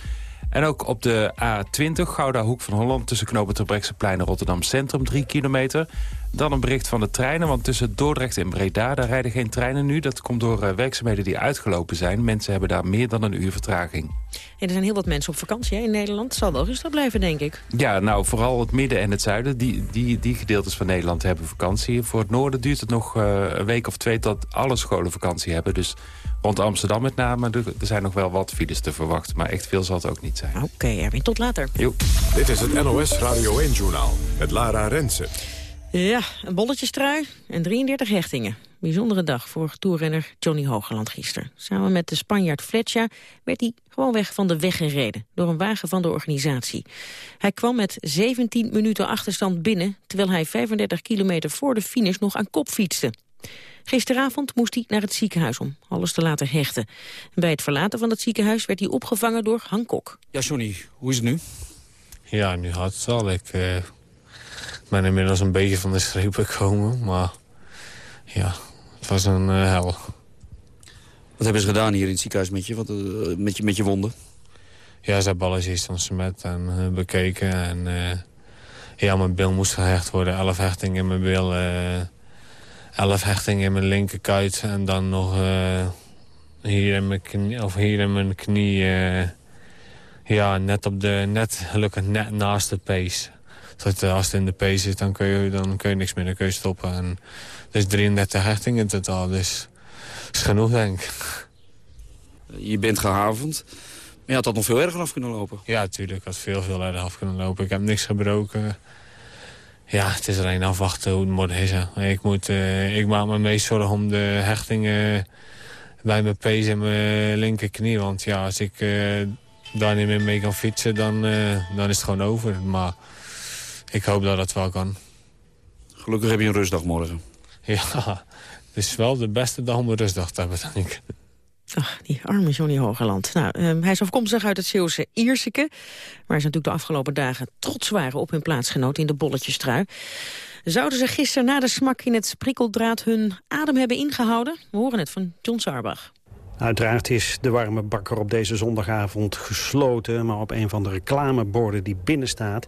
En ook op de A20 Gouda Hoek van Holland tussen Knopend Plein en Rotterdam Centrum 3 kilometer. Dan een bericht van de treinen, want tussen Dordrecht en Breda... daar rijden geen treinen nu. Dat komt door uh, werkzaamheden die uitgelopen zijn. Mensen hebben daar meer dan een uur vertraging. En er zijn heel wat mensen op vakantie hè, in Nederland. Het zal wel rustig blijven, denk ik. Ja, nou, vooral het midden en het zuiden. Die, die, die gedeeltes van Nederland hebben vakantie. Voor het noorden duurt het nog uh, een week of twee... tot alle scholen vakantie hebben. Dus rond Amsterdam met name. Er zijn nog wel wat files te verwachten. Maar echt veel zal het ook niet zijn. Oké, okay, Erwin. Tot later. Jo. Dit is het NOS Radio 1-journaal met Lara Rensen. Ja, een bolletjestrui en 33 hechtingen. Bijzondere dag voor toerrenner Johnny Hogeland gisteren. Samen met de Spanjaard Fletcher werd hij gewoon weg van de weg gereden... door een wagen van de organisatie. Hij kwam met 17 minuten achterstand binnen... terwijl hij 35 kilometer voor de finish nog aan kop fietste. Gisteravond moest hij naar het ziekenhuis om alles te laten hechten. bij het verlaten van het ziekenhuis werd hij opgevangen door Hancock. Ja, Johnny, hoe is het nu? Ja, nu gaat het wel. Ik uh, ben inmiddels een beetje van de streep gekomen, maar ja, het was een uh, hel. Wat hebben ze gedaan hier in het ziekenhuis met je, Wat, uh, met, je met je wonden? Ja, ze hebben alles eerst van cement en bekeken. En ja, mijn bil moest gehecht worden. Elf hechtingen in mijn bil. 11 hechtingen in mijn linkerkuit. En dan nog uh, hier, in mijn knie, of hier in mijn knie. Uh, ja, net op de, net, gelukkig net naast de pees. Dat als het in de pees zit, dan kun je, dan kun je niks meer, dan kun je stoppen. En dus 33 hechtingen in totaal, dus is genoeg denk ik. Je bent gehavend. Maar je had dat nog veel erger af kunnen lopen. Ja, natuurlijk. Ik had veel, veel erger af kunnen lopen. Ik heb niks gebroken. Ja, het is alleen afwachten hoe het morgen is. Ik, moet, uh, ik maak me meest zorgen om de hechtingen bij mijn pees en mijn linkerknie. Want ja, als ik uh, daar niet meer mee kan fietsen, dan, uh, dan is het gewoon over. Maar ik hoop dat het wel kan. Gelukkig heb je een rustdag morgen. Ja, het is wel de beste dag om een rustdag te hebben, denk ik. Ach, die arme Johnny Hogeland. Nou, uh, hij is afkomstig uit het Zeeuwse Ierseke... waar ze natuurlijk de afgelopen dagen trots waren op hun plaatsgenoot in de bolletjestrui. Zouden ze gisteren na de smak in het prikkeldraad hun adem hebben ingehouden? We horen het van John Sarbach. Uiteraard is de warme bakker op deze zondagavond gesloten... maar op een van de reclameborden die binnen staat...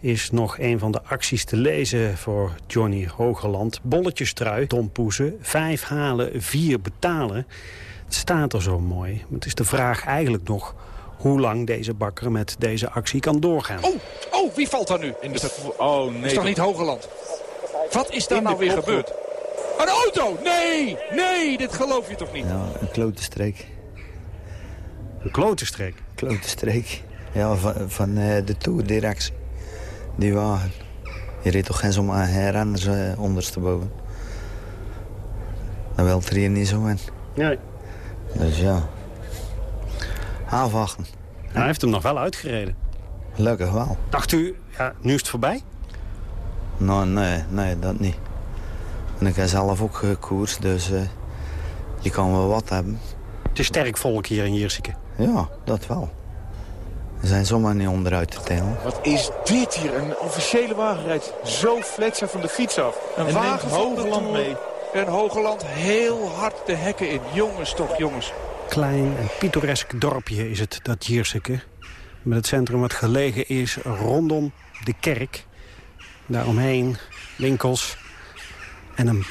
is nog een van de acties te lezen voor Johnny Hogeland. Bolletjestrui, Tom Poesen, vijf halen, vier betalen... Het staat er zo mooi. Het is de vraag eigenlijk nog hoe lang deze bakker met deze actie kan doorgaan. Oh, oh wie valt daar nu? In de... Oh, nee. Is toch niet Hogeland? Wat is daar nou weer gebeurd? Een auto! Nee! Nee, dit geloof je toch niet? Ja, een klote streek. Een klote streek? Klote streek. Ja, van, van uh, de toerdirectie. Die wagen. Je reed toch geen zomaar renners uh, ondersteboven. Dan wil er hier niet zo in. Nee. Dus ja. Afwachten. Hij heeft hem nog wel uitgereden. Gelukkig wel. Dacht u, ja, nu is het voorbij? Nou, nee, nee, dat niet. En ik heb zelf ook gekoerst, dus uh, je kan wel wat hebben. Het is sterk volk hier in Jirsike. Ja, dat wel. We zijn zomaar niet onderuit te tellen. Wat is dit hier? Een officiële wagen rijdt zo fletser van de fiets af. Een en wagen van Hogeland mee. En Hogeland heel hard de hekken in. Jongens toch, jongens. Klein en pittoresk dorpje is het, dat Jirseke. Met het centrum wat gelegen is rondom de kerk. Daaromheen winkels en een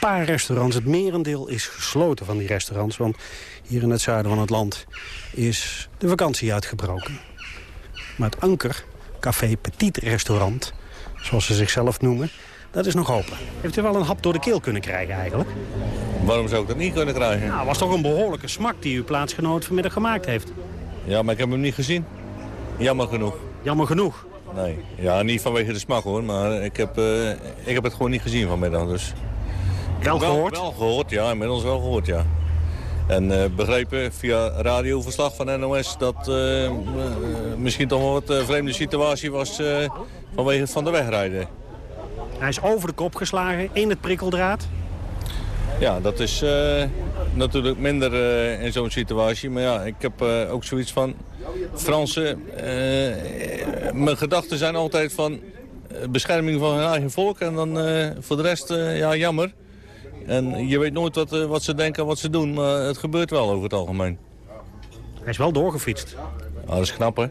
paar restaurants. Het merendeel is gesloten van die restaurants. Want hier in het zuiden van het land is de vakantie uitgebroken. Maar het Anker, Café Petit Restaurant, zoals ze zichzelf noemen... dat is nog open. Heeft u wel een hap door de keel kunnen krijgen eigenlijk? Waarom zou ik dat niet kunnen krijgen? Nou, was toch een behoorlijke smak die uw plaatsgenoot vanmiddag gemaakt heeft? Ja, maar ik heb hem niet gezien. Jammer genoeg. Jammer genoeg? Nee, ja, niet vanwege de smak hoor, maar ik heb, eh, ik heb het gewoon niet gezien vanmiddag. Dus. Wel gehoord? Wel, gehoord, ja, inmiddels wel gehoord, ja. En uh, begrepen via radioverslag van NOS dat uh, misschien toch wel wat vreemde situatie was vanwege het van de wegrijden. Hij is over de kop geslagen in het prikkeldraad. Ja, dat is natuurlijk minder in zo'n situatie. Maar ja, ik heb ook zoiets van... Fransen, mijn gedachten zijn altijd van bescherming van hun eigen volk. En dan voor de rest, ja, jammer. En je weet nooit wat, wat ze denken wat ze doen, maar het gebeurt wel over het algemeen. Hij is wel doorgefietst. Ah, dat is knap, hè?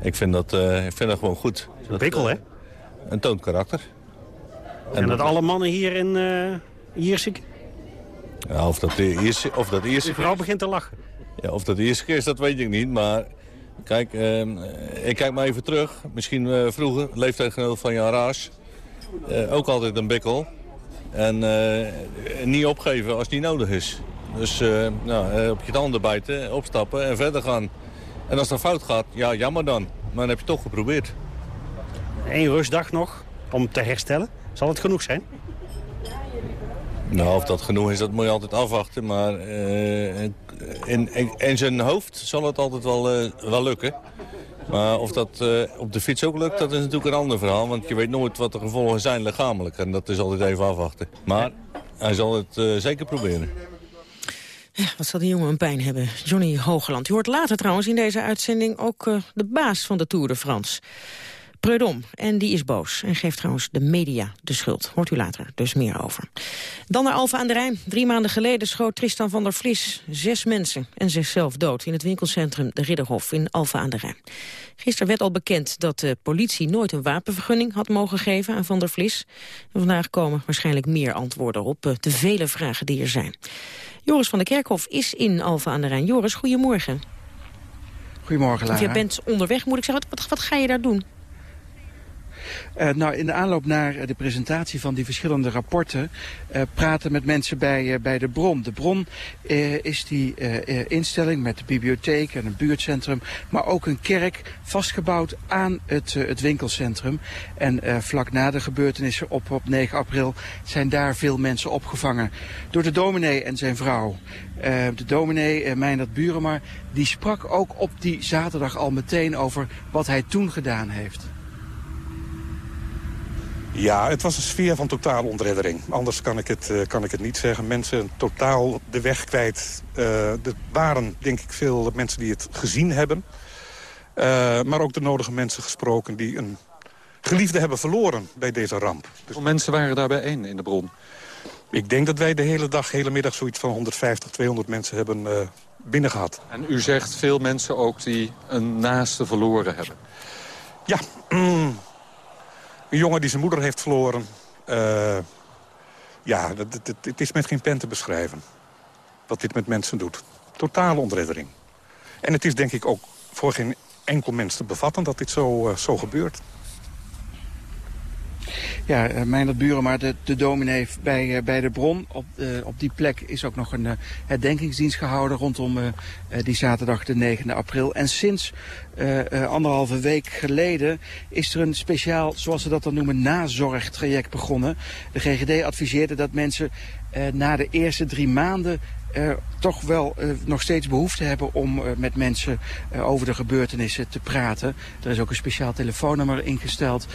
Ik vind dat, ik vind dat gewoon goed. Een pikkel, hè? Een toont karakter. En, en dat alle mannen hier in uh, Iersik? Ja, of dat de eerste, of dat De vrouw begint te lachen. Ja, of dat keer is, dat weet ik niet. Maar kijk, uh, ik kijk maar even terug. Misschien uh, vroeger, leeftijdgenoot van Jan Raas. ook altijd een bikkel. En niet opgeven als niet nodig is. Dus nou, op je tanden bijten, opstappen en verder gaan. En als dat fout gaat, ja, jammer dan. Maar dan heb je toch geprobeerd. Eén rustdag nog om te herstellen. Zal het genoeg zijn? Nou, of dat genoeg is, dat moet je altijd afwachten. Maar uh, in, in, in, zijn hoofd zal het altijd wel, uh, wel lukken. Maar of dat uh, op de fiets ook lukt, dat is natuurlijk een ander verhaal. Want je weet nooit wat de gevolgen zijn lichamelijk. En dat is altijd even afwachten. Maar hij zal het zeker proberen. Ja, wat zal die jongen een pijn hebben. Johnny Hogeland. U hoort later trouwens in deze uitzending ook uh, de baas van de Tour de France. Preudom, en die is boos en geeft trouwens de media de schuld. Hoort u later dus meer over. Dan naar Alfa aan de Rijn. Drie maanden geleden schoot Tristan van der Vlis zes mensen en zichzelf dood... in het winkelcentrum De Ridderhof in Alfa aan de Rijn. Gisteren werd al bekend dat de politie nooit een wapenvergunning had mogen geven aan Van der Vlis. En vandaag komen waarschijnlijk meer antwoorden op uh, de vele vragen die er zijn. Joris van der Kerkhof is in Alfa aan de Rijn. Joris, goedemorgen. Goedemorgen, Lara. Je bent onderweg, moet ik zeggen. Wat, wat ga je daar doen? Uh, nou, in de aanloop naar de presentatie van die verschillende rapporten... Uh, praten met mensen bij, bij de Bron. De Bron is die instelling met de bibliotheek en een buurtcentrum... maar ook een kerk vastgebouwd aan het, het winkelcentrum. En vlak na de gebeurtenissen op, op 9 april... zijn daar veel mensen opgevangen door de dominee en zijn vrouw. de dominee, uh, Meindert Burema, die sprak ook op die zaterdag al meteen over wat hij toen gedaan heeft. Ja, het was een sfeer van totale ontreddering. Anders kan ik het, uh, kan ik het niet zeggen. Mensen totaal de weg kwijt. Uh, er waren, denk ik, veel mensen die het gezien hebben. Uh, maar ook de nodige mensen gesproken die een geliefde hebben verloren bij deze ramp. Dus... Hoeveel mensen waren daar bijeen in de bron? Ik denk dat wij de hele dag, hele middag zoiets van 150, 200 mensen hebben uh, binnengehad. En u zegt veel mensen ook die een naaste verloren hebben. Ja, mm, een jongen die zijn moeder heeft verloren. Uh, ja, het, het, het, is met geen pen te beschrijven. Wat dit met mensen doet. Totale ontreddering. En het is denk ik ook voor geen enkel mens te bevatten dat dit zo, uh, zo gebeurt. Ja, uh, Meindert Buren, maar de, de dominee bij, uh, bij de bron. Op, uh, op die plek is ook nog een herdenkingsdienst gehouden rondom die zaterdag de 9e april. En sinds anderhalve week geleden is er een speciaal, zoals ze dat dan noemen, nazorgtraject begonnen. De GGD adviseerde dat mensen na de eerste drie maanden uh, toch wel uh, nog steeds behoefte hebben om uh, met mensen over de gebeurtenissen te praten. Er is ook een speciaal telefoonnummer ingesteld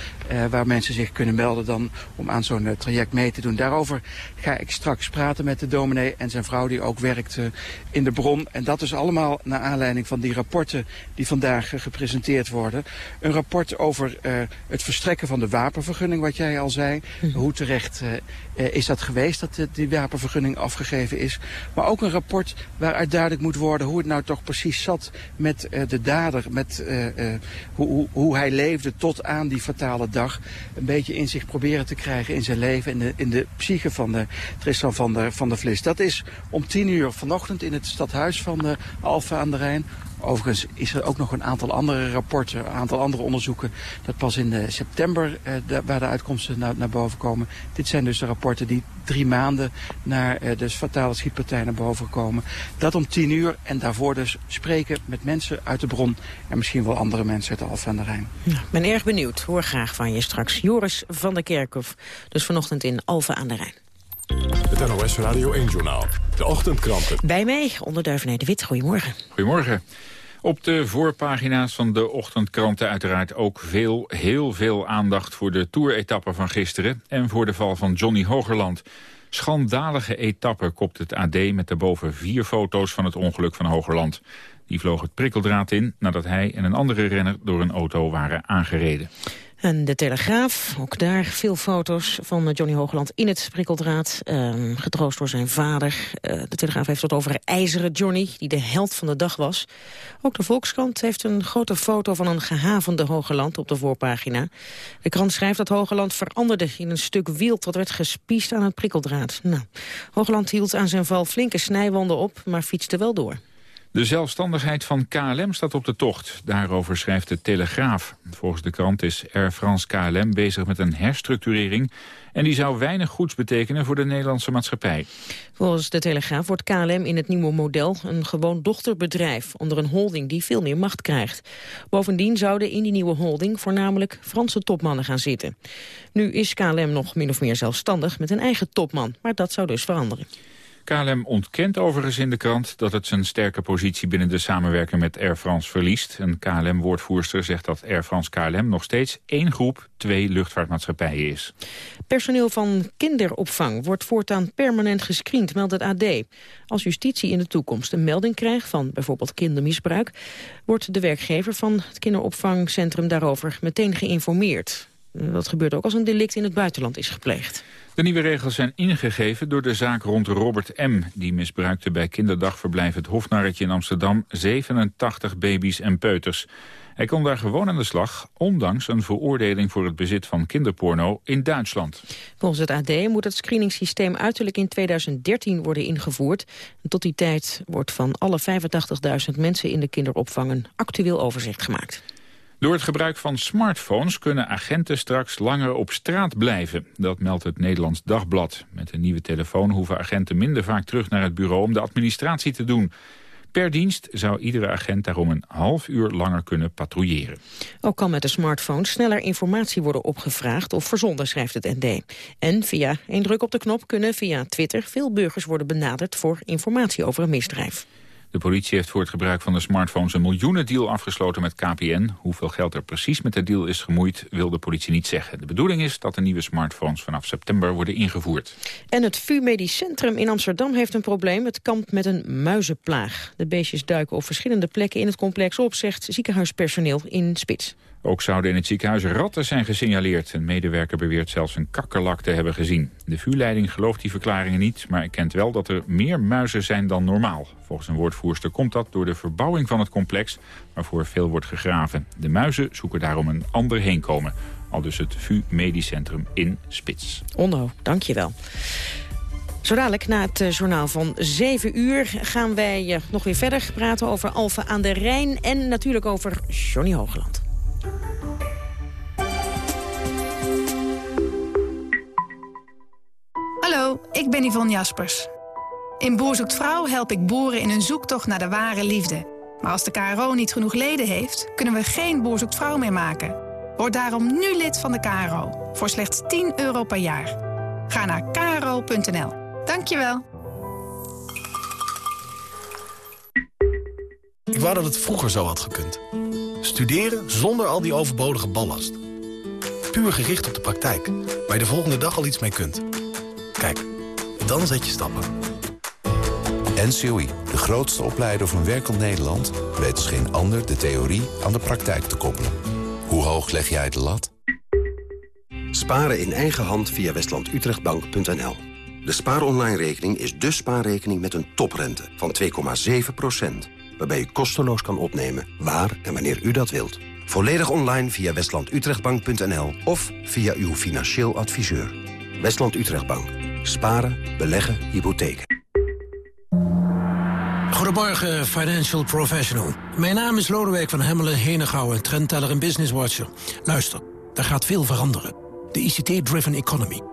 waar mensen zich kunnen melden dan om aan zo'n traject mee te doen. Daarover ga ik straks praten met de dominee en zijn vrouw die ook werkt in de bron. En dat is allemaal naar aanleiding van die rapporten die vandaag gepresenteerd worden. Een rapport over het verstrekken van de wapenvergunning, wat jij al zei. Hoe terecht is dat geweest dat die wapenvergunning afgegeven is. Maar ook een rapport waaruit duidelijk moet worden hoe het nou toch precies zat met uh, de dader. Met uh, uh, hoe, hoe, hij leefde tot aan die fatale dag. Een beetje inzicht proberen te krijgen in zijn leven. In de, in de psyche van de Tristan van der, van der Vlis. Dat is om tien uur vanochtend in het stadhuis van de Alfa aan de Rijn. Overigens is er ook nog een aantal andere rapporten, een aantal andere onderzoeken... dat pas in uh, september uh, de, waar de uitkomsten naar, naar boven komen. Dit zijn dus de rapporten die drie maanden na uh, de fatale schietpartij naar boven komen. Dat om tien uur en daarvoor dus spreken met mensen uit de bron... en misschien wel andere mensen uit de Alphen aan de Rijn. Ik ben erg benieuwd. Hoor graag van je straks. Joris van der Kerkhof, dus vanochtend in Alphen aan de Rijn. Het NOS Radio 1-journaal. De ochtendkranten. Bij mij, onderduiven de Wit. Goedemorgen. Goedemorgen. Op de voorpagina's van de ochtendkranten uiteraard ook veel, heel veel aandacht voor de toeretappe van gisteren en voor de val van Johnny Hogerland. Schandalige etappe kopt het AD met daarboven vier foto's van het ongeluk van Hogerland. Die vloog het prikkeldraad in nadat hij en een andere renner door een auto waren aangereden. En de Telegraaf, ook daar veel foto's van Johnny Hoogland in het prikkeldraad. Uh, getroost door zijn vader. Uh, de Telegraaf heeft het over ijzeren Johnny, die de held van de dag was. Ook de Volkskrant heeft een grote foto van een gehavende Hogeland op de voorpagina. De krant schrijft dat Hogeland veranderde in een stuk wild... dat werd gespiest aan het prikkeldraad. Nou, Hogeland hield aan zijn val flinke snijwanden op, maar fietste wel door. De zelfstandigheid van KLM staat op de tocht. Daarover schrijft de Telegraaf. Volgens de krant is Air France KLM bezig met een herstructurering... en die zou weinig goeds betekenen voor de Nederlandse maatschappij. Volgens de Telegraaf wordt KLM in het nieuwe model... een gewoon dochterbedrijf onder een holding die veel meer macht krijgt. Bovendien zouden in die nieuwe holding voornamelijk Franse topmannen gaan zitten. Nu is KLM nog min of meer zelfstandig met een eigen topman, maar dat zou dus veranderen. KLM ontkent overigens in de krant dat het zijn sterke positie binnen de samenwerking met Air France verliest. Een KLM-woordvoerster zegt dat Air France KLM nog steeds één groep, twee luchtvaartmaatschappijen is. Personeel van kinderopvang wordt voortaan permanent gescreend, meldt het AD. Als justitie in de toekomst een melding krijgt van bijvoorbeeld kindermisbruik, wordt de werkgever van het kinderopvangcentrum daarover meteen geïnformeerd. Dat gebeurt ook als een delict in het buitenland is gepleegd. De nieuwe regels zijn ingegeven door de zaak rond Robert M. Die misbruikte bij kinderdagverblijf het Hofnarretje in Amsterdam 87 baby's en peuters. Hij kon daar gewoon aan de slag, ondanks een veroordeling voor het bezit van kinderporno in Duitsland. Volgens het AD moet het screeningsysteem uiterlijk in 2013 worden ingevoerd. Tot die tijd wordt van alle 85.000 mensen in de kinderopvang een actueel overzicht gemaakt. Door het gebruik van smartphones kunnen agenten straks langer op straat blijven. Dat meldt het Nederlands Dagblad. Met een nieuwe telefoon hoeven agenten minder vaak terug naar het bureau om de administratie te doen. Per dienst zou iedere agent daarom een half uur langer kunnen patrouilleren. Ook kan met de smartphone sneller informatie worden opgevraagd of verzonden, schrijft het ND. En via één druk op de knop kunnen via Twitter veel burgers worden benaderd voor informatie over een misdrijf. De politie heeft voor het gebruik van de smartphones een miljoenendeal afgesloten met KPN. Hoeveel geld er precies met de deal is gemoeid, wil de politie niet zeggen. De bedoeling is dat de nieuwe smartphones vanaf september worden ingevoerd. En het VU Medisch Centrum in Amsterdam heeft een probleem. Het kampt met een muizenplaag. De beestjes duiken op verschillende plekken in het complex op, zegt ziekenhuispersoneel in Spits. Ook zouden in het ziekenhuis ratten zijn gesignaleerd. Een medewerker beweert zelfs een kakkerlak te hebben gezien. De vuurleiding gelooft die verklaringen niet, maar erkent wel dat er meer muizen zijn dan normaal. Volgens een woordvoerster komt dat door de verbouwing van het complex, waarvoor veel wordt gegraven. De muizen zoeken daarom een ander heenkomen. Al dus het VU Medisch Centrum in Spits. Onno, dankjewel. Zo dadelijk na het eh, journaal van 7 uur gaan wij eh, nog weer verder praten over Alphen aan de Rijn... en natuurlijk over Johnny Hoogland. Hallo, ik ben Yvonne Jaspers. In Boer zoekt Vrouw help ik boeren in hun zoektocht naar de ware liefde. Maar als de KRO niet genoeg leden heeft, kunnen we geen Boer zoekt Vrouw meer maken. Word daarom nu lid van de KRO, voor slechts 10 euro per jaar. Ga naar kro.nl. Dankjewel. Ik wou dat het vroeger zo had gekund. Studeren zonder al die overbodige ballast. Puur gericht op de praktijk, waar je de volgende dag al iets mee kunt. Kijk, dan zet je stappen. NCOI, de grootste opleider van werkend Nederland... weet als geen ander de theorie aan de praktijk te koppelen. Hoe hoog leg jij de lat? Sparen in eigen hand via westlandutrechtbank.nl. De spaaronline-rekening is de spaarrekening met een toprente van 2,7 waarbij u kosteloos kan opnemen waar en wanneer u dat wilt. Volledig online via westlandutrechtbank.nl of via uw financieel adviseur. Westland Utrechtbank. Sparen, beleggen, hypotheken. Goedemorgen, financial professional. Mijn naam is Lodewijk van Hemmelen, Henegouwen, trendteller en business watcher. Luister, er gaat veel veranderen. De ICT-driven economy.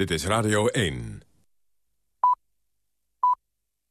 Dit is Radio 1.